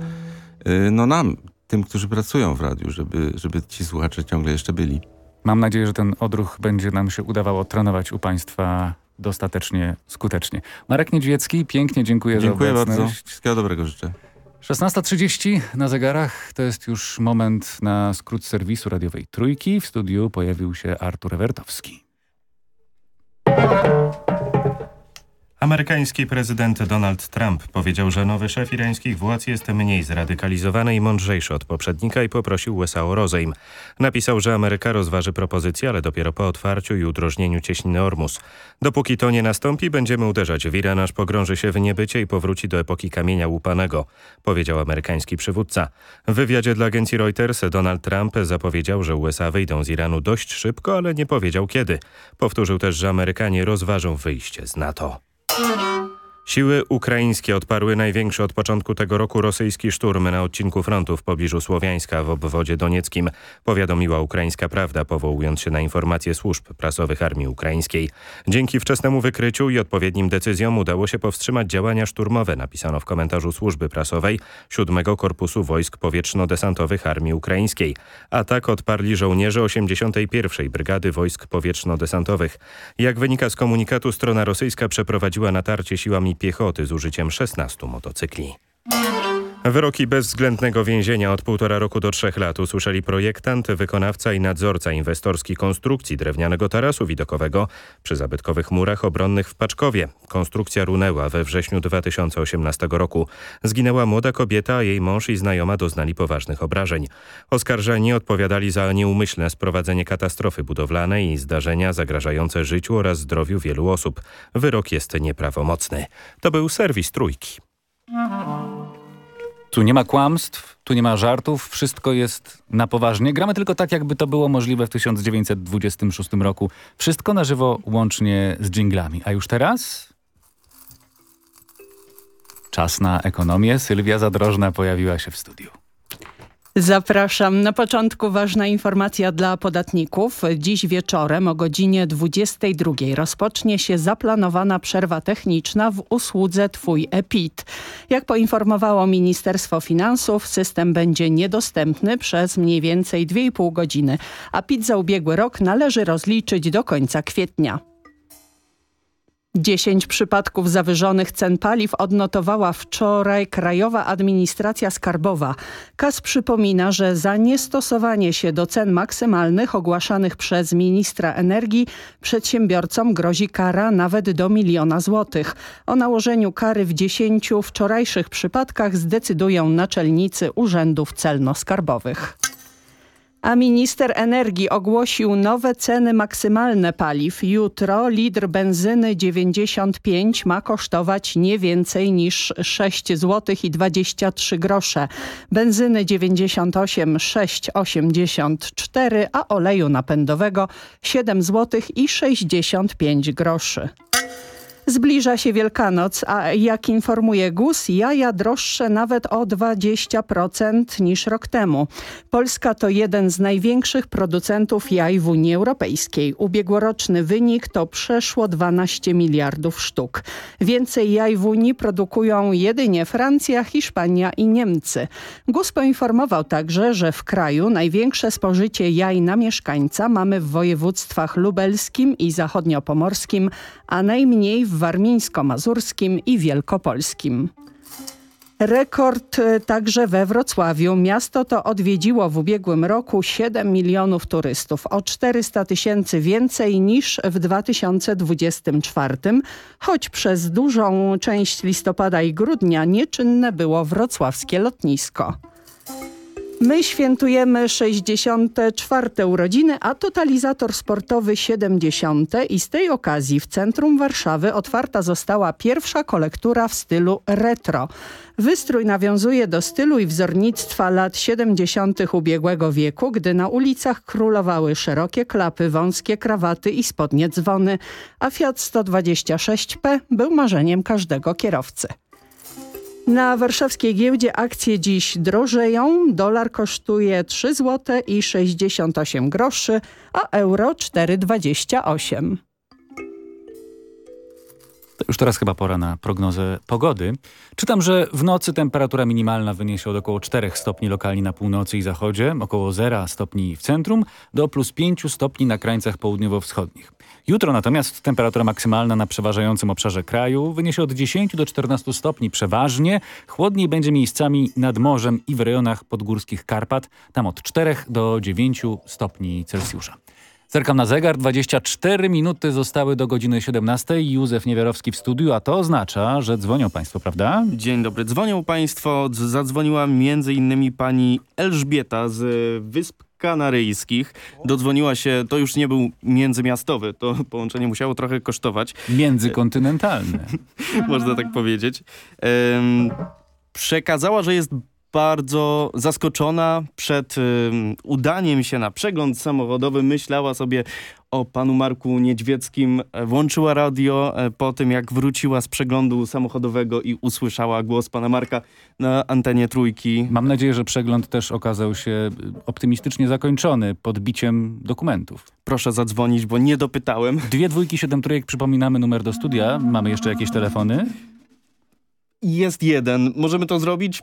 yy, no nam, tym, którzy pracują w radiu, żeby, żeby ci słuchacze ciągle jeszcze byli. Mam nadzieję, że ten odruch będzie nam się udawało trenować u Państwa dostatecznie skutecznie. Marek Niedźwiecki, pięknie dziękuję, dziękuję za obecność. Dziękuję bardzo. Wszystkiego dobrego życzę. 16.30 na zegarach to jest już moment na skrót serwisu radiowej Trójki. W studiu pojawił się Artur Ewertowski. Amerykański prezydent Donald Trump powiedział, że nowy szef irańskich władz jest mniej zradykalizowany i mądrzejszy od poprzednika i poprosił USA o rozejm. Napisał, że Ameryka rozważy propozycję, ale dopiero po otwarciu i udrożnieniu cieśniny Ormus. Dopóki to nie nastąpi, będziemy uderzać w Iran, aż pogrąży się w niebycie i powróci do epoki kamienia łupanego, powiedział amerykański przywódca. W wywiadzie dla agencji Reuters Donald Trump zapowiedział, że USA wyjdą z Iranu dość szybko, ale nie powiedział kiedy. Powtórzył też, że Amerykanie rozważą wyjście z NATO. Mm-hmm. Siły ukraińskie odparły największy od początku tego roku rosyjski szturm na odcinku frontu w pobliżu Słowiańska w obwodzie donieckim, powiadomiła Ukraińska Prawda, powołując się na informacje służb prasowych Armii Ukraińskiej. Dzięki wczesnemu wykryciu i odpowiednim decyzjom udało się powstrzymać działania szturmowe, napisano w komentarzu służby prasowej 7 Korpusu Wojsk Powietrzno-Desantowych Armii Ukraińskiej. Atak odparli żołnierze 81. Brygady Wojsk Powietrzno-Desantowych. Jak wynika z komunikatu, strona rosyjska przeprowadziła natarcie siłami piechoty z użyciem 16 motocykli. Wyroki bezwzględnego więzienia od półtora roku do trzech lat usłyszeli projektant, wykonawca i nadzorca inwestorski konstrukcji drewnianego tarasu widokowego przy zabytkowych murach obronnych w Paczkowie. Konstrukcja runęła we wrześniu 2018 roku. Zginęła młoda kobieta, a jej mąż i znajoma doznali poważnych obrażeń. Oskarżeni odpowiadali za nieumyślne sprowadzenie katastrofy budowlanej i zdarzenia zagrażające życiu oraz zdrowiu wielu osób. Wyrok jest nieprawomocny. To był serwis Trójki. Tu nie ma kłamstw, tu nie ma żartów, wszystko jest na poważnie. Gramy tylko tak, jakby to było możliwe w 1926 roku. Wszystko na żywo, łącznie z dżinglami. A już teraz? Czas na ekonomię. Sylwia Zadrożna pojawiła się w studiu. Zapraszam. Na początku ważna informacja dla podatników. Dziś wieczorem o godzinie 22 rozpocznie się zaplanowana przerwa techniczna w usłudze Twój EPIT. Jak poinformowało Ministerstwo Finansów, system będzie niedostępny przez mniej więcej 2,5 godziny, a PIT za ubiegły rok należy rozliczyć do końca kwietnia. 10 przypadków zawyżonych cen paliw odnotowała wczoraj Krajowa Administracja Skarbowa. KAS przypomina, że za niestosowanie się do cen maksymalnych ogłaszanych przez ministra energii przedsiębiorcom grozi kara nawet do miliona złotych. O nałożeniu kary w 10 wczorajszych przypadkach zdecydują naczelnicy urzędów celno-skarbowych. A minister energii ogłosił nowe ceny maksymalne paliw. Jutro litr benzyny 95 ma kosztować nie więcej niż 6 zł i 23 grosze. Benzyny 98 6,84, a oleju napędowego 7 zł i 65 groszy. Zbliża się Wielkanoc, a jak informuje GUS, jaja droższe nawet o 20% niż rok temu. Polska to jeden z największych producentów jaj w Unii Europejskiej. Ubiegłoroczny wynik to przeszło 12 miliardów sztuk. Więcej jaj w Unii produkują jedynie Francja, Hiszpania i Niemcy. GUS poinformował także, że w kraju największe spożycie jaj na mieszkańca mamy w województwach lubelskim i zachodniopomorskim, a najmniej w warmińsko-mazurskim i wielkopolskim. Rekord także we Wrocławiu. Miasto to odwiedziło w ubiegłym roku 7 milionów turystów, o 400 tysięcy więcej niż w 2024, choć przez dużą część listopada i grudnia nieczynne było wrocławskie lotnisko. My świętujemy 64. urodziny, a totalizator sportowy 70. I z tej okazji w centrum Warszawy otwarta została pierwsza kolektura w stylu retro. Wystrój nawiązuje do stylu i wzornictwa lat 70. ubiegłego wieku, gdy na ulicach królowały szerokie klapy, wąskie krawaty i spodnie dzwony, a Fiat 126P był marzeniem każdego kierowcy. Na warszawskiej giełdzie akcje dziś drożeją. Dolar kosztuje 3 zł i 68 groszy, a euro 4,28. To już teraz chyba pora na prognozę pogody. Czytam, że w nocy temperatura minimalna wyniesie od około 4 stopni lokalnie na północy i zachodzie, około 0 stopni w centrum, do plus 5 stopni na krańcach południowo-wschodnich. Jutro natomiast temperatura maksymalna na przeważającym obszarze kraju wyniesie od 10 do 14 stopni przeważnie. Chłodniej będzie miejscami nad morzem i w rejonach podgórskich Karpat, tam od 4 do 9 stopni Celsjusza. Zerkam na zegar, 24 minuty zostały do godziny 17. Józef Niewiarowski w studiu, a to oznacza, że dzwonią Państwo, prawda? Dzień dobry, dzwonią Państwo. Zadzwoniła między innymi pani Elżbieta z Wysp Kanaryjskich. Dodzwoniła się, to już nie był międzymiastowy, to połączenie musiało trochę kosztować. Międzykontynentalne. Można tak powiedzieć. Um, przekazała, że jest bardzo zaskoczona przed um, udaniem się na przegląd samochodowy. Myślała sobie o panu Marku Niedźwieckim. Włączyła radio e, po tym, jak wróciła z przeglądu samochodowego i usłyszała głos pana Marka na antenie trójki. Mam nadzieję, że przegląd też okazał się optymistycznie zakończony podbiciem dokumentów. Proszę zadzwonić, bo nie dopytałem. Dwie dwójki, siedem trójek, przypominamy numer do studia. Mamy jeszcze jakieś telefony? Jest jeden. Możemy to zrobić?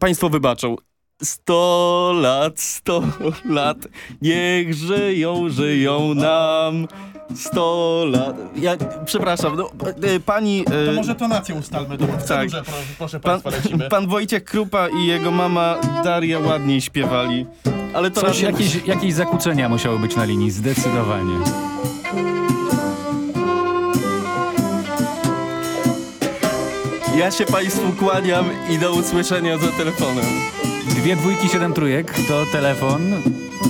Państwo wybaczą. Sto lat, sto lat, niech żyją, żyją nam. Sto lat. Ja, przepraszam, no, e, pani... To e, może tonację ustalmy, to w Tak. proszę, proszę Pan, Państwa, lecimy. pan Wojciech Krupa i jego mama Daria ładniej śpiewali. Ale to Coś, jakieś, jakieś zakłócenia musiały być na linii, zdecydowanie. Ja się państwu kłaniam i do usłyszenia za telefonem. Dwie dwójki, siedem trójek to telefon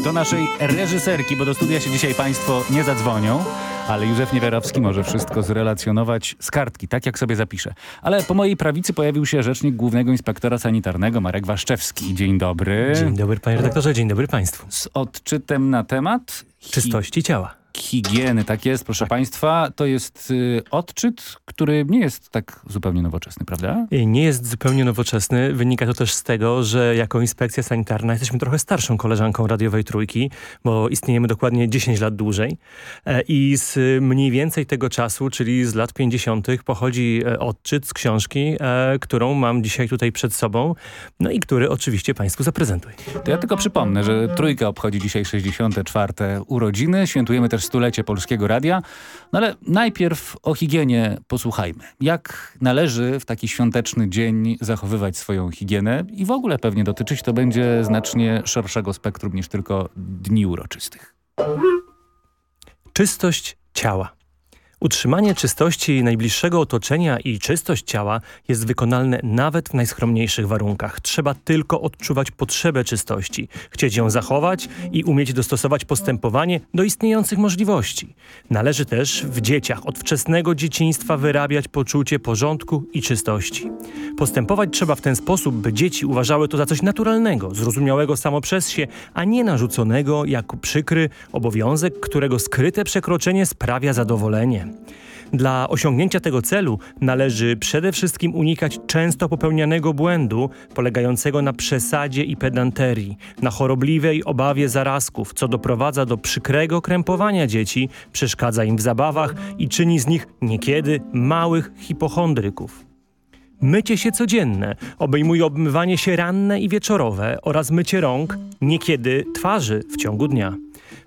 do naszej reżyserki, bo do studia się dzisiaj Państwo nie zadzwonią, ale Józef Niewiarowski może wszystko zrelacjonować z kartki, tak jak sobie zapisze. Ale po mojej prawicy pojawił się rzecznik Głównego Inspektora Sanitarnego Marek Waszczewski. Dzień dobry. Dzień dobry panie redaktorze, dzień dobry państwu. Z odczytem na temat Czystości ciała. Higieny, tak jest, proszę Państwa. To jest y, odczyt, który nie jest tak zupełnie nowoczesny, prawda? Nie jest zupełnie nowoczesny. Wynika to też z tego, że jako inspekcja sanitarna jesteśmy trochę starszą koleżanką radiowej trójki, bo istniejemy dokładnie 10 lat dłużej. E, I z mniej więcej tego czasu, czyli z lat 50. pochodzi e, odczyt z książki, e, którą mam dzisiaj tutaj przed sobą, no i który oczywiście Państwu zaprezentuję. To ja tylko przypomnę, że Trójka obchodzi dzisiaj 64. urodziny. Świętujemy też stulecie Polskiego Radia. No ale najpierw o higienie posłuchajmy. Jak należy w taki świąteczny dzień zachowywać swoją higienę i w ogóle pewnie dotyczyć to będzie znacznie szerszego spektrum niż tylko dni uroczystych. Czystość ciała. Utrzymanie czystości najbliższego otoczenia i czystość ciała jest wykonalne nawet w najskromniejszych warunkach. Trzeba tylko odczuwać potrzebę czystości, chcieć ją zachować i umieć dostosować postępowanie do istniejących możliwości. Należy też w dzieciach od wczesnego dzieciństwa wyrabiać poczucie porządku i czystości. Postępować trzeba w ten sposób, by dzieci uważały to za coś naturalnego, zrozumiałego samo przez się, a nie narzuconego jako przykry obowiązek, którego skryte przekroczenie sprawia zadowolenie. Dla osiągnięcia tego celu należy przede wszystkim unikać często popełnianego błędu polegającego na przesadzie i pedanterii, na chorobliwej obawie zarazków, co doprowadza do przykrego krępowania dzieci, przeszkadza im w zabawach i czyni z nich niekiedy małych hipochondryków. Mycie się codzienne obejmuje obmywanie się ranne i wieczorowe oraz mycie rąk, niekiedy twarzy w ciągu dnia.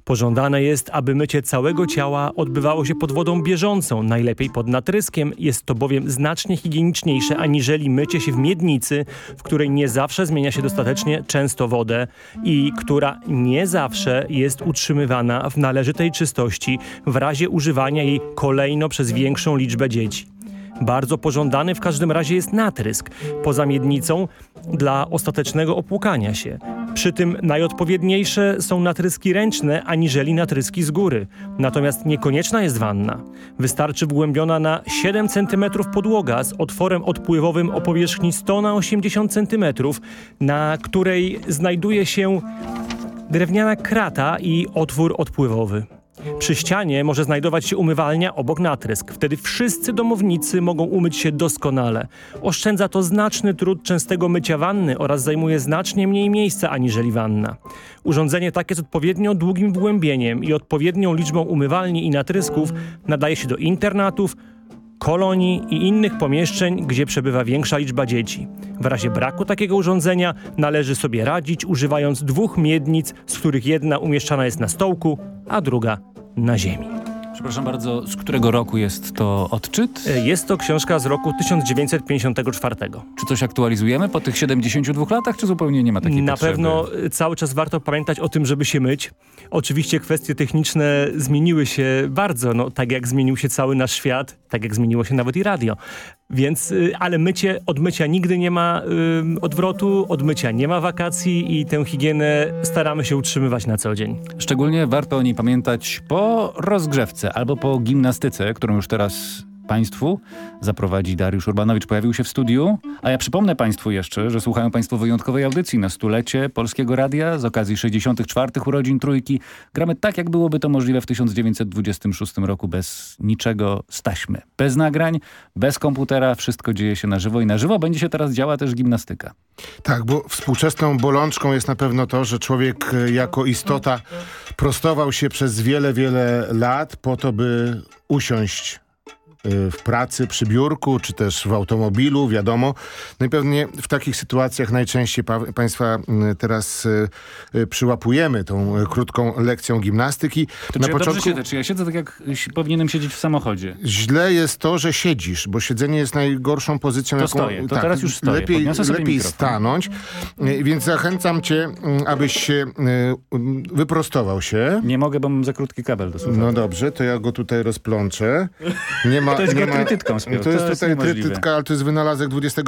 Pożądane jest, aby mycie całego ciała odbywało się pod wodą bieżącą, najlepiej pod natryskiem. Jest to bowiem znacznie higieniczniejsze aniżeli mycie się w miednicy, w której nie zawsze zmienia się dostatecznie często wodę i która nie zawsze jest utrzymywana w należytej czystości w razie używania jej kolejno przez większą liczbę dzieci. Bardzo pożądany w każdym razie jest natrysk poza miednicą dla ostatecznego opłukania się. Przy tym najodpowiedniejsze są natryski ręczne aniżeli natryski z góry. Natomiast niekonieczna jest wanna. Wystarczy wgłębiona na 7 cm podłoga z otworem odpływowym o powierzchni 100 na 80 cm, na której znajduje się drewniana krata i otwór odpływowy. Przy ścianie może znajdować się umywalnia obok natrysk. Wtedy wszyscy domownicy mogą umyć się doskonale. Oszczędza to znaczny trud częstego mycia wanny oraz zajmuje znacznie mniej miejsca aniżeli wanna. Urządzenie takie z odpowiednio długim wgłębieniem i odpowiednią liczbą umywalni i natrysków nadaje się do internatów, kolonii i innych pomieszczeń, gdzie przebywa większa liczba dzieci. W razie braku takiego urządzenia należy sobie radzić używając dwóch miednic, z których jedna umieszczana jest na stołku, a druga na ziemi. Przepraszam bardzo, z którego roku jest to odczyt? E, Jest to książka z roku 1954. Czy coś aktualizujemy po tych 72 latach, czy zupełnie nie ma takiej Na potrzeby? pewno y, cały czas warto pamiętać o tym, żeby się myć. Oczywiście kwestie techniczne zmieniły się bardzo, no, tak jak zmienił się cały nasz świat, tak jak zmieniło się nawet i radio. Więc, y, ale mycie, od mycia nigdy nie ma y, odwrotu, od mycia nie ma wakacji i tę higienę staramy się utrzymywać na co dzień. Szczególnie warto o niej pamiętać po rozgrzewce albo po gimnastyce, którą już teraz Państwu zaprowadzi Dariusz Urbanowicz. Pojawił się w studiu, a ja przypomnę Państwu jeszcze, że słuchają Państwo wyjątkowej audycji na stulecie Polskiego Radia z okazji 64. urodzin Trójki. Gramy tak, jak byłoby to możliwe w 1926 roku bez niczego z taśmy. Bez nagrań, bez komputera, wszystko dzieje się na żywo i na żywo będzie się teraz działa też gimnastyka. Tak, bo współczesną bolączką jest na pewno to, że człowiek e, jako istota prostował się przez wiele, wiele lat po to, by usiąść w pracy, przy biurku, czy też w automobilu, wiadomo. No i pewnie w takich sytuacjach najczęściej pa Państwa m, teraz e, przyłapujemy tą krótką lekcją gimnastyki. To czy ja dobrze siedzę? Czy ja siedzę tak, jak powinienem siedzieć w samochodzie? Źle jest to, że siedzisz, bo siedzenie jest najgorszą pozycją. To stoję, to teraz już stoję. Lepiej, lepiej stanąć, więc zachęcam cię, m, abyś się e, m, wyprostował się. Nie mogę, bo mam za krótki kabel do słuchawki. No dobrze, to ja go tutaj rozplączę. Nie ma, To jest nie go ma, trytytką spiął, To to jest jest tutaj niemożliwe. trytytka, ale to jest wynalazek XXI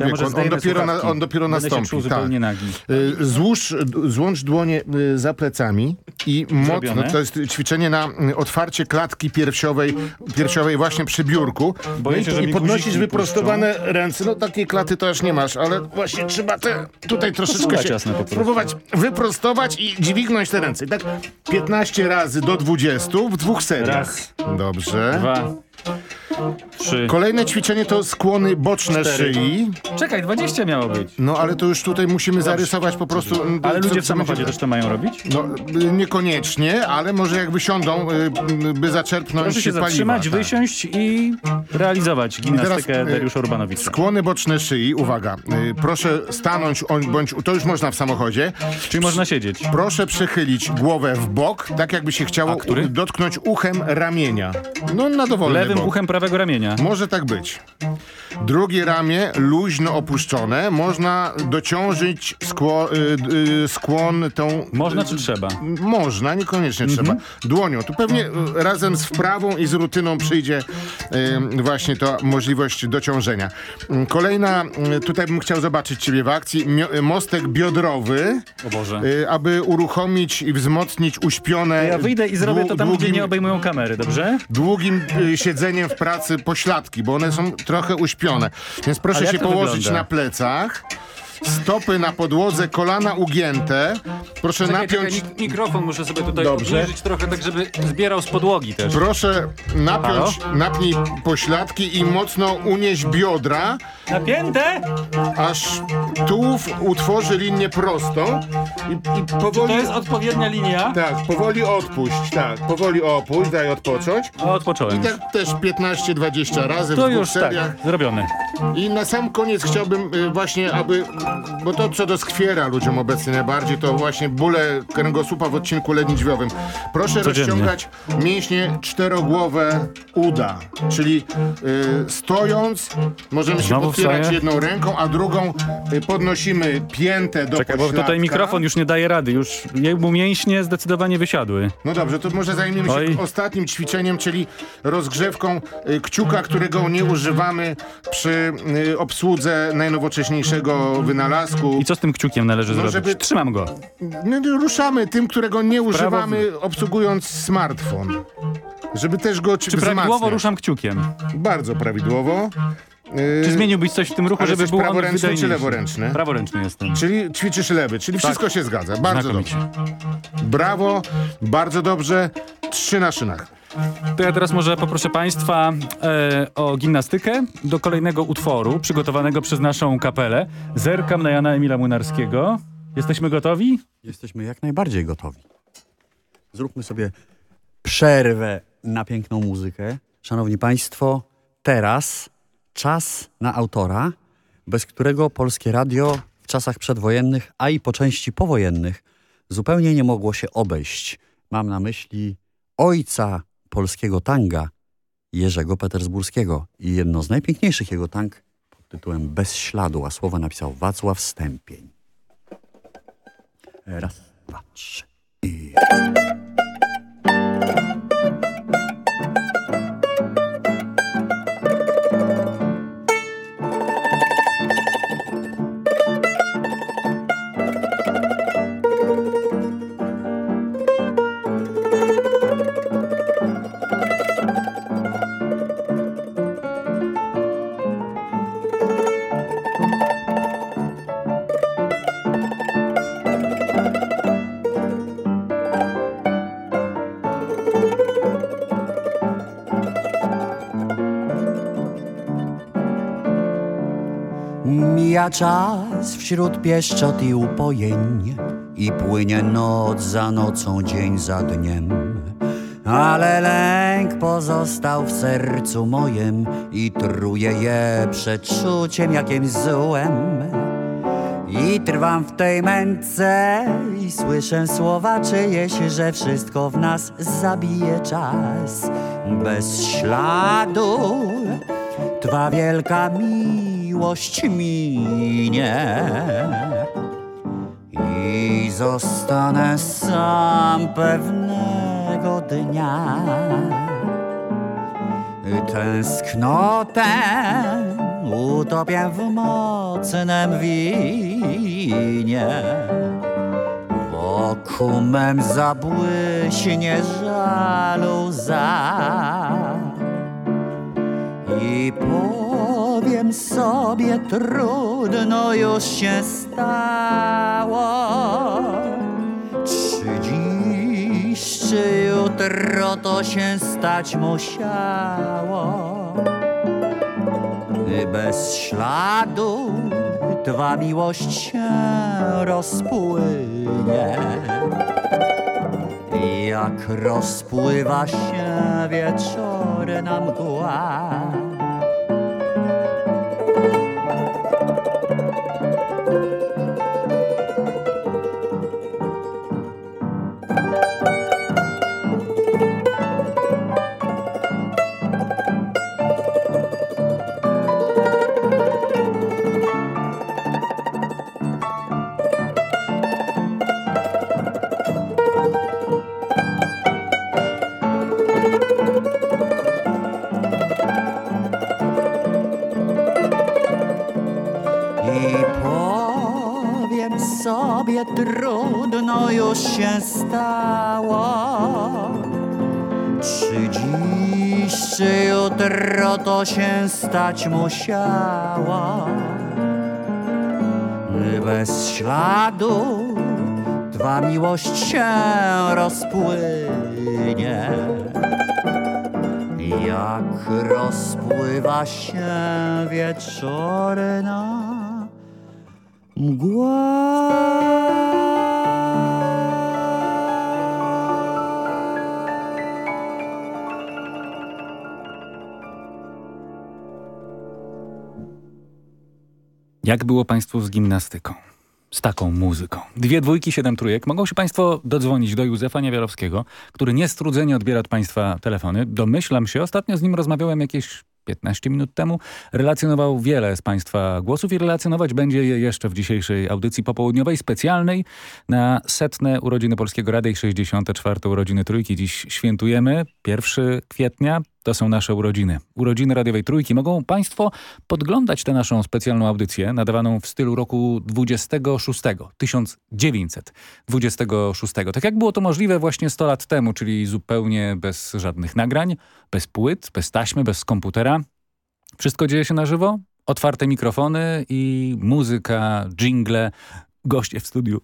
ja wieku. On, on, dopiero, na, on dopiero nastąpi. tak. Y, Złóż, złącz dłonie y, za plecami i mocno, to jest ćwiczenie na y, otwarcie klatki piersiowej, piersiowej właśnie przy biurku. Boję No i, się, I podnosisz wyprostowane ręce. No takiej klaty to aż nie masz, ale właśnie trzeba te, tutaj troszeczkę się spróbować wyprostować i dźwignąć te ręce. I tak 15 razy do 20 w dwóch seriach. Raz. Dobrze. Dwa, Bye. Trzy. Kolejne ćwiczenie to skłony boczne Cztery. szyi. Czekaj, 20 miało być. No ale to już tutaj musimy zarysować po prostu. mm, Ale co- ludzie w co samochodzie będzie- też to mają robić? No y, niekoniecznie, ale może jak wysiądą, y, y, by zaczerpnąć Proszę się paliwa. zatrzymać, tak. wysiąść i realizować gimnastykę teraz, y, Dariusza Urbanowicza. Skłony boczne szyi, uwaga, y, proszę stanąć, on- bądź to już można w samochodzie. Czyli można siedzieć. Proszę przechylić głowę w bok, tak jakby się chciało A który? dotknąć uchem ramienia. No na dowolny Lewym bok. uchem prawego ramienia. Może tak być. Drugie ramię luźno opuszczone. Można dociążyć skło, y, y, skłon tą... Można czy trzeba? Można, niekoniecznie trzeba. Dłonią. Tu pewnie y, razem z wprawą i z rutyną przyjdzie y, właśnie to możliwość dociążenia. Y, Kolejna, y, tutaj bym chciał zobaczyć ciebie w akcji, y, mostek biodrowy, O Boże. aby uruchomić i wzmocnić uśpione... Ja wyjdę i zrobię to tam, gdzie długim- nie obejmują kamery, dobrze? długim siedzeniem w pracy pośladki, bo one są trochę uśpione. Więc proszę się położyć wygląda? na plecach. Stopy na podłodze, kolana ugięte. Proszę napiąć... mik- mikrofon muszę sobie tutaj Dobrze. obniżyć trochę, tak żeby zbierał z podłogi też. Proszę napiąć, napnij pośladki i mocno unieść biodra, Napięte? aż tułów utworzy linię prostą i, i powoli... To jest odpowiednia linia? Tak, powoli odpuść, tak, powoli opuść, daj odpocząć. O, odpocząłem. I tak też 15-20 razy w To już seriach. tak, zrobione. I na sam koniec chciałbym y, właśnie, aby bo to co doskwiera ludziom obecnie najbardziej, to właśnie bóle kręgosłupa w odcinku ledniczwiowym. Proszę Codziennie. rozciągać mięśnie czterogłowe uda, czyli y, stojąc możemy się podpierać jedną ręką, a drugą y, podnosimy piętę do Czekaj, bo pośladka. tutaj mikrofon już nie daje rady. Już jemu mięśnie zdecydowanie wysiadły. No dobrze, to może zajmiemy się Oj. ostatnim ćwiczeniem, czyli rozgrzewką y, kciuka, którego nie używamy przy y, obsłudze najnowocześniejszego wynalazku. I co z tym kciukiem należy No, zrobić? żeby- Trzymam go. No, ruszamy tym, którego nie prawo, używamy obsługując smartfon. Żeby też go Czy prawidłowo wzmacniać. ruszam kciukiem? Bardzo prawidłowo. Y, Czy zmieniłbyś coś w tym ruchu, żeby był on praworęczny czy wydajniejszy? leworęczny? Praworęczny jestem. Czyli ćwiczysz lewy, czyli Tak. wszystko się zgadza. Bardzo Znakomicie. dobrze. Brawo, bardzo dobrze. Trzy na szynach. To ja teraz może poproszę Państwa e, o gimnastykę do kolejnego utworu przygotowanego przez naszą kapelę. Zerkam na Jana Emila Młynarskiego. Jesteśmy gotowi? Jesteśmy jak najbardziej gotowi. Zróbmy sobie przerwę na piękną muzykę. Szanowni Państwo, teraz czas na autora, bez którego polskie radio w czasach przedwojennych, a i po części powojennych zupełnie nie mogło się obejść. Mam na myśli ojca polskiego tanga, Jerzego Petersburskiego i jedno z najpiękniejszych jego tang pod tytułem Bez śladu, a słowa napisał Wacław Stępień. Raz, dwa, trzy i... czas wśród pieszczot i upojeń I płynie noc za nocą, dzień za dniem Ale lęk pozostał w sercu mojem I truje je przeczuciem jakimś złem i trwam w tej męce i słyszę słowa czyjeś, że wszystko w nas zabije czas. Bez śladu Twa wielka miłość minie i zostanę sam pewnego dnia. Tęsknotę utopię w mocnym winie. Wokół mem zabłyśnie żalu łza. Sobie, trudno już się stało. Czy dziś, czy jutro to się stać musiało? Bez śladu Twa miłość się rozpłynie. Jak rozpływa się wieczorna mgła. Się stało. Czy dziś, czy jutro to się stać musiało? Bez śladu Twa miłość się rozpłynie. Jak rozpływa się wieczorna mgła. Jak było Państwu z gimnastyką? Z taką muzyką. Dwie dwójki, siedem trójek. Mogą się Państwo dodzwonić do Józefa Niewiarowskiego, który niestrudzenie odbiera od Państwa telefony. Domyślam się, ostatnio z nim rozmawiałem jakieś 15 minut temu. Relacjonował wiele z Państwa głosów i relacjonować będzie je jeszcze w dzisiejszej audycji popołudniowej specjalnej na setne urodziny Polskiego Radia i 64. urodziny Trójki. Dziś świętujemy 1 kwietnia. To są nasze urodziny. Urodziny Radiowej Trójki. Mogą Państwo podglądać tę naszą specjalną audycję nadawaną w stylu roku 26, 1926. Tak jak było to możliwe właśnie 100 lat temu, czyli zupełnie bez żadnych nagrań, bez płyt, bez taśmy, bez komputera. Wszystko dzieje się na żywo, otwarte mikrofony i muzyka, jingle, goście w studiu.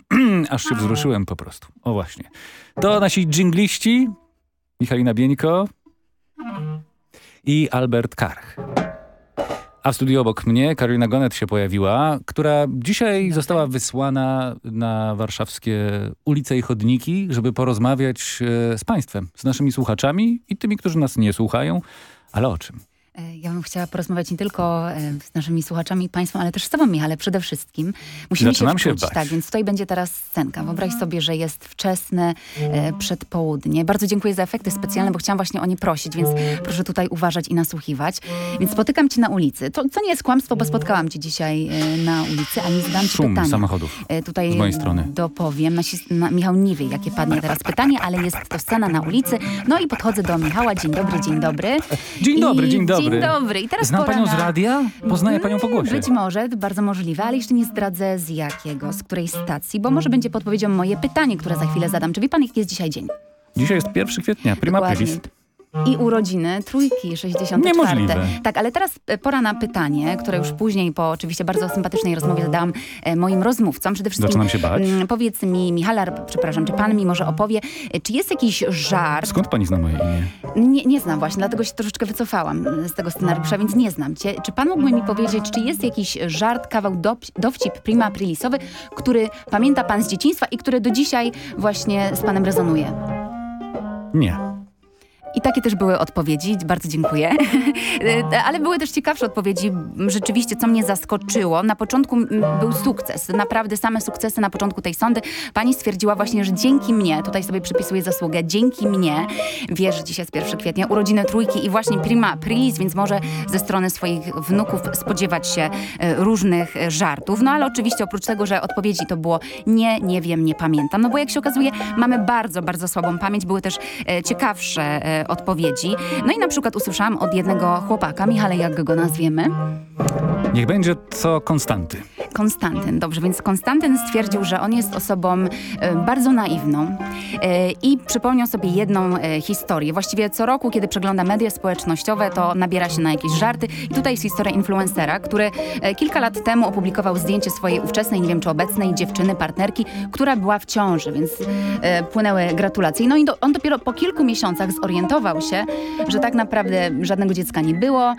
Aż się wzruszyłem po prostu. O właśnie. To nasi dżingliści, Michalina Bieńko i Albert Karch. A w studiu obok mnie Karolina Gonet się pojawiła, która dzisiaj została wysłana na warszawskie ulice i chodniki, żeby porozmawiać e, z państwem, z naszymi słuchaczami i tymi, którzy nas nie słuchają. Ale o czym? E, ja bym chciała porozmawiać nie tylko e, z naszymi słuchaczami, państwem, ale też z tobą, Michale, przede wszystkim. Musimy Zaczynam się się wczuć, bać. tak, więc tutaj będzie teraz scenka. Wyobraź sobie, że jest wczesne e, przedpołudnie. Bardzo dziękuję za efekty specjalne, bo chciałam właśnie o nie prosić, więc proszę tutaj uważać i nasłuchiwać. Więc spotykam cię na ulicy. To, to nie jest kłamstwo, bo spotkałam cię dzisiaj e, na ulicy, a nie zadam ci Szum pytania. samochodów E, Tutaj z mojej strony. dopowiem. Nasi, na, Michał nie wie, jakie padnie teraz pytanie, ale jest to scena na ulicy. No i podchodzę do Michała. Dzień dobry, dzień dobry. Dzień dobry, I, dzień dobry. Dzień dobry. I teraz Znam panią z na... radia? Poznaję panią po głosie. Być może, bardzo możliwe, ale jeszcze nie zdradzę z jakiego, z której stacji, bo może będzie podpowiedzią moje pytanie, które za chwilę zadam. Czy wie pan, jaki jest dzisiaj dzień? Dzisiaj jest 1 kwietnia, prima Dokładnie. I urodziny trójki 64. Niemożliwe. Tak, ale teraz e, pora na pytanie, które już później po oczywiście bardzo sympatycznej rozmowie zadałam e, moim rozmówcom. Przede wszystkim Zaczynam się bać. mm, powiedz mi, Michalar, przepraszam, czy pan mi może opowie, e, czy jest jakiś żart, Skąd pani zna moje imię? nie, nie znam właśnie, dlatego się troszeczkę wycofałam e, z tego scenariusza, więc nie znam cię. Czy pan mógłby mi powiedzieć, czy jest jakiś żart, kawał dop- dowcip prima aprilisowy, który pamięta pan z dzieciństwa i który do dzisiaj właśnie z panem rezonuje? Nie. I takie też były odpowiedzi, bardzo dziękuję. Ale były też ciekawsze odpowiedzi. Rzeczywiście, co mnie zaskoczyło, na początku był sukces. Naprawdę same sukcesy na początku tej sądy. Pani stwierdziła właśnie, że dzięki mnie, tutaj sobie przypisuję zasługę, dzięki mnie, wie, że dzisiaj jest 1 kwietnia, urodziny trójki i właśnie prima aprilis, więc może ze strony swoich wnuków spodziewać się e, różnych e, żartów. No ale oczywiście oprócz tego, że odpowiedzi to było nie, nie wiem, nie pamiętam. No bo jak się okazuje, mamy bardzo, bardzo słabą pamięć. Były też e, ciekawsze e, odpowiedzi. No i na przykład usłyszałam od jednego chłopaka, Michale, jak go nazwiemy? Niech będzie to Konstanty. Konstantyn. Dobrze, więc Konstantyn stwierdził, że on jest osobą e, bardzo naiwną e, i przypomniał sobie jedną e, historię. Właściwie co roku, kiedy przegląda media społecznościowe, to nabiera się na jakieś żarty. I tutaj jest historia influencera, który kilka lat temu opublikował zdjęcie swojej ówczesnej, nie wiem czy obecnej dziewczyny, partnerki, która była w ciąży, więc płynęły gratulacje. No i do, on dopiero po kilku miesiącach zorientował się, że tak naprawdę żadnego dziecka nie było.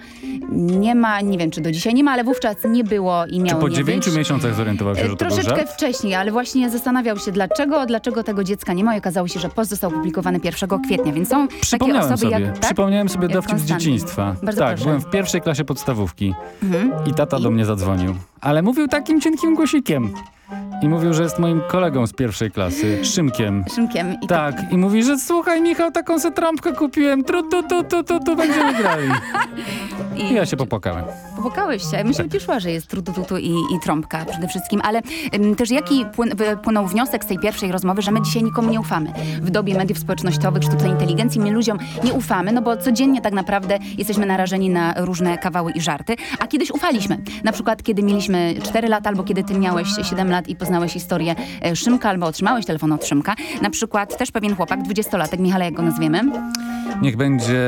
Nie ma, nie wiem czy do dzisiaj nie ma, ale wówczas nie było i Czy miało po nie dziewięciu miesiącach zorientował się, że to Troszeczkę wcześniej, ale właśnie zastanawiał się dlaczego, dlaczego tego dziecka nie ma i okazało się, że post został opublikowany 1 kwietnia, więc są takie osoby sobie, jak... Tak? przypomniałem sobie Jak dowcip z dzieciństwa. Bardzo tak, proszę. byłem w pierwszej klasie podstawówki Mhm. i tata do mnie zadzwonił. Ale mówił takim cienkim głosikiem. I mówił, że jest moim kolegą z pierwszej klasy, Szymkiem. Szymkiem. I Tak, i mówi, że słuchaj Michał, taką se trampkę kupiłem, tru, tu, tu, tu, tu, tu będziemy grali. I ja się popłakałem. Popłakałeś się. Się ucieszyła, że jest trutututu i, i trąbka przede wszystkim, ale ym, też jaki płyn, wypłynął wniosek z tej pierwszej rozmowy, że my dzisiaj nikomu nie ufamy. W dobie mediów społecznościowych, sztucznej inteligencji my ludziom nie ufamy, no bo codziennie tak naprawdę jesteśmy narażeni na różne kawały i żarty, a kiedyś ufaliśmy. Na przykład kiedy mieliśmy 4 lata albo kiedy ty miałeś 7 lat i poznałeś historię e, Szymka albo otrzymałeś telefon od Szymka. Na przykład też pewien chłopak, 20-latek, Michale, jak go nazwiemy? Niech będzie,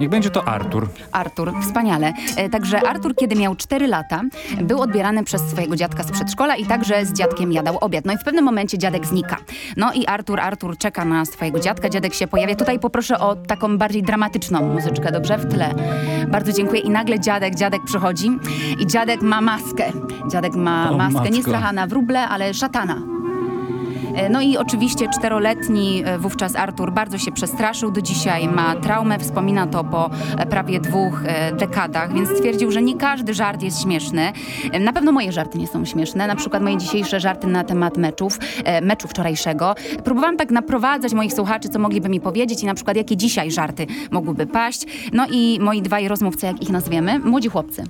niech będzie to Artur. Artur, wspaniale. E, Także Artur, kiedy miał 4 lata, był odbierany przez swojego dziadka z przedszkola i także z dziadkiem jadał obiad. No i w pewnym momencie dziadek znika. No i Artur, Artur czeka na swojego dziadka, dziadek się pojawia. Tutaj poproszę o taką bardziej dramatyczną muzyczkę, dobrze? W tle. Bardzo dziękuję. I nagle dziadek, dziadek przychodzi i dziadek ma maskę. Dziadek ma O, maskę, nie matko. stracha na wróble, ale szatana. E, No i oczywiście czteroletni e, wówczas Artur bardzo się przestraszył, do dzisiaj ma traumę, wspomina to po e, prawie dwóch dekadach, więc stwierdził, że nie każdy żart jest śmieszny. Na pewno moje żarty nie są śmieszne, na przykład moje dzisiejsze żarty na temat meczów, meczu wczorajszego. Próbowałam tak naprowadzać moich słuchaczy, co mogliby mi powiedzieć i na przykład jakie dzisiaj żarty mogłyby paść. No i moi dwaj rozmówcy, jak ich nazwiemy, młodzi chłopcy.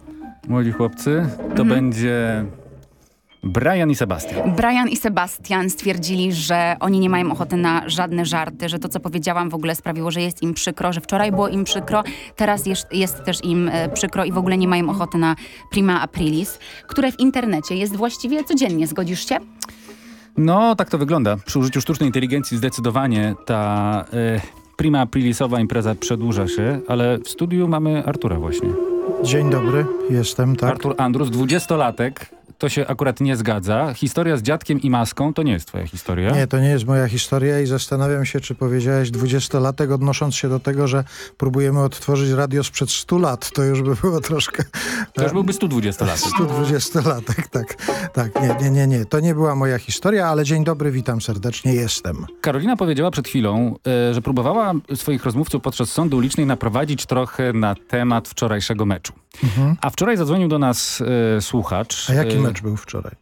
Młodzi chłopcy, to będzie Brian i Sebastian. Brian i Sebastian stwierdzili, że oni nie mają ochoty na żadne żarty, że to, co powiedziałam, w ogóle sprawiło, że jest im przykro, że wczoraj było im przykro, teraz jest, jest też im e, przykro i w ogóle nie mają ochoty na Prima Aprilis, które w internecie jest właściwie codziennie. Zgodzisz się? No, tak to wygląda. Przy użyciu sztucznej inteligencji zdecydowanie ta e, prima aprilisowa impreza przedłuża się, ale w studiu mamy Artura właśnie. Dzień dobry, jestem, tak. Artur Andrus, dwudziestolatek. To się akurat nie zgadza. Historia z dziadkiem i maską to nie jest twoja historia. Nie, to nie jest moja historia i zastanawiam się, czy powiedziałeś dwudziestolatek, odnosząc się do tego, że próbujemy odtworzyć radio sprzed 100 lat. To już by było troszkę... To już byłby 120-latek. 120-latek, tak. Tak, nie, nie, nie, nie. To nie była moja historia, ale dzień dobry, witam serdecznie, jestem. Karolina powiedziała przed chwilą, e, że próbowała swoich rozmówców podczas sądu ulicznej naprowadzić trochę na temat wczorajszego meczu. Mhm. A wczoraj zadzwonił do nas e, słuchacz. A jaki e, mecz był wczoraj?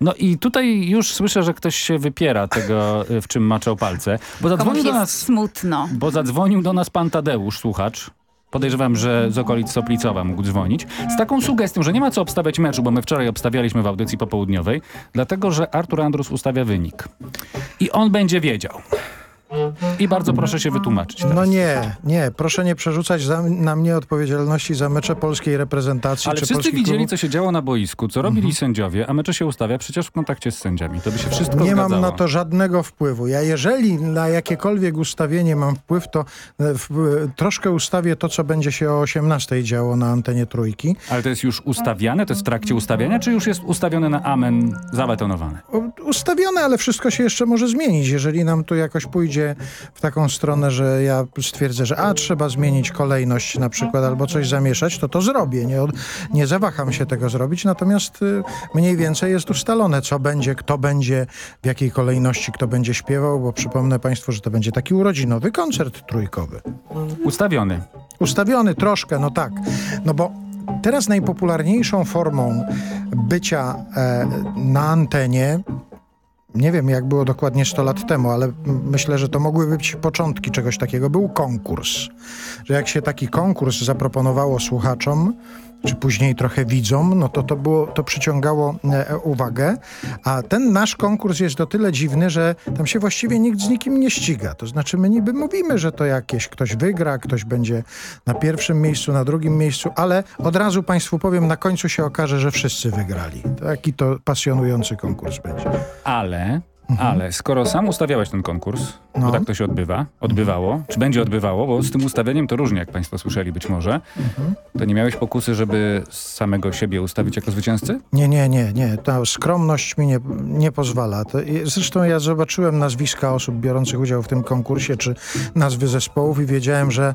No i tutaj już słyszę, że ktoś się wypiera tego, e, w czym maczał palce. Bo zadzwonił do nas, smutno. bo zadzwonił do nas pan Tadeusz, słuchacz. Podejrzewam, że z okolic Soplicowa mógł dzwonić. Z taką sugestią, że nie ma co obstawiać meczu, bo my wczoraj obstawialiśmy w audycji popołudniowej, dlatego, że Artur Andrus ustawia wynik. I on będzie wiedział. I bardzo proszę się wytłumaczyć. Teraz. No nie, nie, proszę nie przerzucać za, na mnie odpowiedzialności za mecze polskiej reprezentacji. Ale czy wszyscy widzieli, klubów. co się działo na boisku, co robili sędziowie, a mecze się ustawia przecież w kontakcie z sędziami. To by się wszystko Nie mam zgadzało. na to żadnego wpływu. Ja jeżeli na jakiekolwiek ustawienie mam wpływ, to e, w, troszkę ustawię to, co będzie się o 18 działo na antenie trójki. Ale to jest już ustawiane? To jest w trakcie ustawiania, czy już jest ustawione na amen, zabetonowane? U- Ustawione, ale wszystko się jeszcze może zmienić. Jeżeli nam to jakoś pójdzie w taką stronę, że ja stwierdzę, że a trzeba zmienić kolejność na przykład albo coś zamieszać, to to zrobię. Nie, nie zawaham się tego zrobić, natomiast y, mniej więcej jest ustalone, co będzie, kto będzie, w jakiej kolejności kto będzie śpiewał, bo przypomnę Państwu, że to będzie taki urodzinowy koncert trójkowy. Ustawiony. Ustawiony troszkę, no tak. No bo teraz najpopularniejszą formą bycia e, na antenie nie wiem jak było dokładnie 100 lat temu, ale myślę, że to mogły być początki czegoś takiego. Był konkurs. Że jak się taki konkurs zaproponowało słuchaczom, czy później trochę widzom, no to to, było, to przyciągało e, uwagę. A ten nasz konkurs jest o tyle dziwny, że tam się właściwie nikt z nikim nie ściga. To znaczy my niby mówimy, że to jakieś ktoś wygra, ktoś będzie na pierwszym miejscu, na drugim miejscu, ale od razu Państwu powiem, na końcu się okaże, że wszyscy wygrali. Taki to pasjonujący konkurs będzie. Ale, ale skoro sam ustawiałeś ten konkurs, bo No. tak to się odbywa, odbywało, czy będzie odbywało, bo z tym ustawieniem to różnie, jak państwo słyszeli być może, to nie miałeś pokusy, żeby samego siebie ustawić jako zwycięzcę? Nie, nie, nie, nie. Ta skromność mi nie, nie pozwala. To, zresztą ja zobaczyłem nazwiska osób biorących udział w tym konkursie, czy nazwy zespołów i wiedziałem, że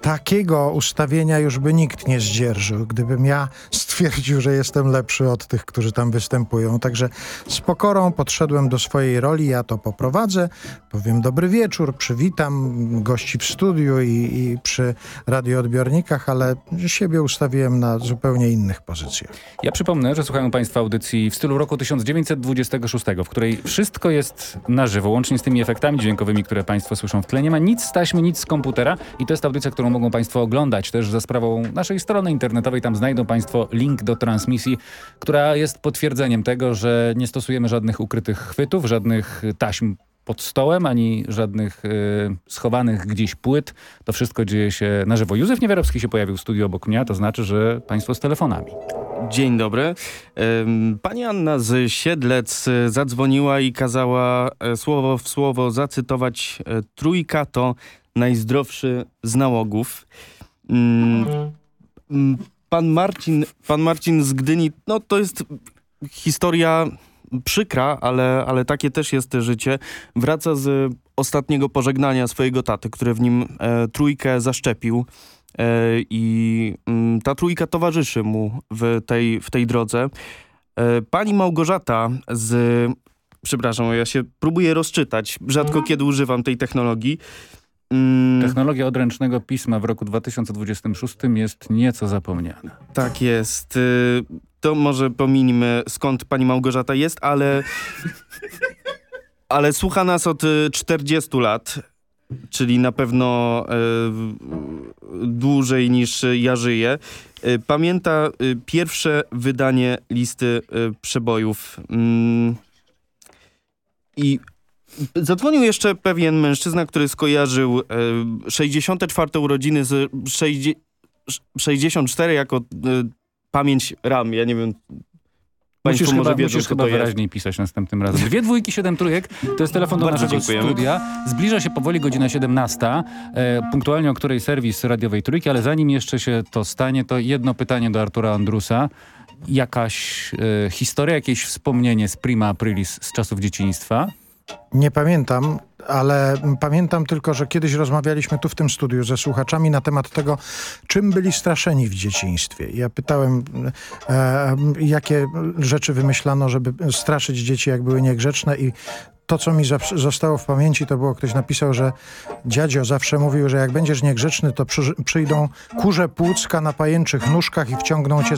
takiego ustawienia już by nikt nie zdzierżył, gdybym ja stwierdził, że jestem lepszy od tych, którzy tam występują. Także z pokorą podszedłem do swojej roli, ja to poprowadzę, powiem dobry wieczór, przywitam gości w studiu i, i przy radioodbiornikach, ale siebie ustawiłem na zupełnie innych pozycjach. Ja przypomnę, że słuchają Państwa audycji w stylu roku 1926, w której wszystko jest na żywo, łącznie z tymi efektami dźwiękowymi, które Państwo słyszą w tle. Nie ma nic z taśmy, nic z komputera i to jest audycja, którą mogą Państwo oglądać też za sprawą naszej strony internetowej. Tam znajdą Państwo link do transmisji, która jest potwierdzeniem tego, że nie stosujemy żadnych ukrytych chwytów, żadnych taśm pod stołem, ani żadnych y, schowanych gdzieś płyt. To wszystko dzieje się na żywo. Józef Niewiarowski się pojawił w studiu obok mnie, to znaczy, że Państwo z telefonami. Dzień dobry. Pani Anna z Siedlec e, zadzwoniła i kazała e, słowo w słowo zacytować e, trójka to najzdrowszy z nałogów. Mm, mm, Pan Marcin, pan Marcin z Gdyni, no to jest historia przykra, ale, ale takie też jest życie. Wraca z ostatniego pożegnania swojego taty, który w nim e, trójkę zaszczepił. E, I mm, ta trójka towarzyszy mu w tej, w tej drodze. E, Pani Małgorzata z Przepraszam, ja się próbuję rozczytać. Rzadko kiedy używam tej technologii. Mm, Technologia odręcznego pisma w roku 2026 jest nieco zapomniana. tak jest. Y, To może pominimy skąd pani Małgorzata jest, ale... ale słucha nas od y, 40 lat, czyli na pewno y, dłużej niż ja żyję. Y, Pamięta y, pierwsze wydanie listy y, przebojów. Mm, I Zadzwonił jeszcze pewien mężczyzna, który skojarzył e, 64 urodziny z 60, 64 jako pamięć RAM. Ja nie wiem, państwo Musisz chyba, wiedzą, musisz chyba to jest. wyraźniej pisać następnym razem. Dwie dwójki, siedem trójek, to jest telefon do Bardzo naszego dziękujemy. studia. Zbliża się powoli godzina 17, e, punktualnie o której serwis radiowej trójki, ale zanim jeszcze się to stanie, to jedno pytanie do Artura Andrusa. Jakaś e, historia, jakieś wspomnienie z prima aprilis z czasów dzieciństwa? Nie pamiętam, ale pamiętam tylko, że kiedyś rozmawialiśmy tu w tym studiu ze słuchaczami na temat tego, czym byli straszeni w dzieciństwie. Ja pytałem, e, jakie rzeczy wymyślano, żeby straszyć dzieci, jak były niegrzeczne i to, co mi zostało w pamięci, to było, ktoś napisał, że dziadzio zawsze mówił, że jak będziesz niegrzeczny, to przy, przyjdą kurze płucka na pajęczych nóżkach i wciągną cię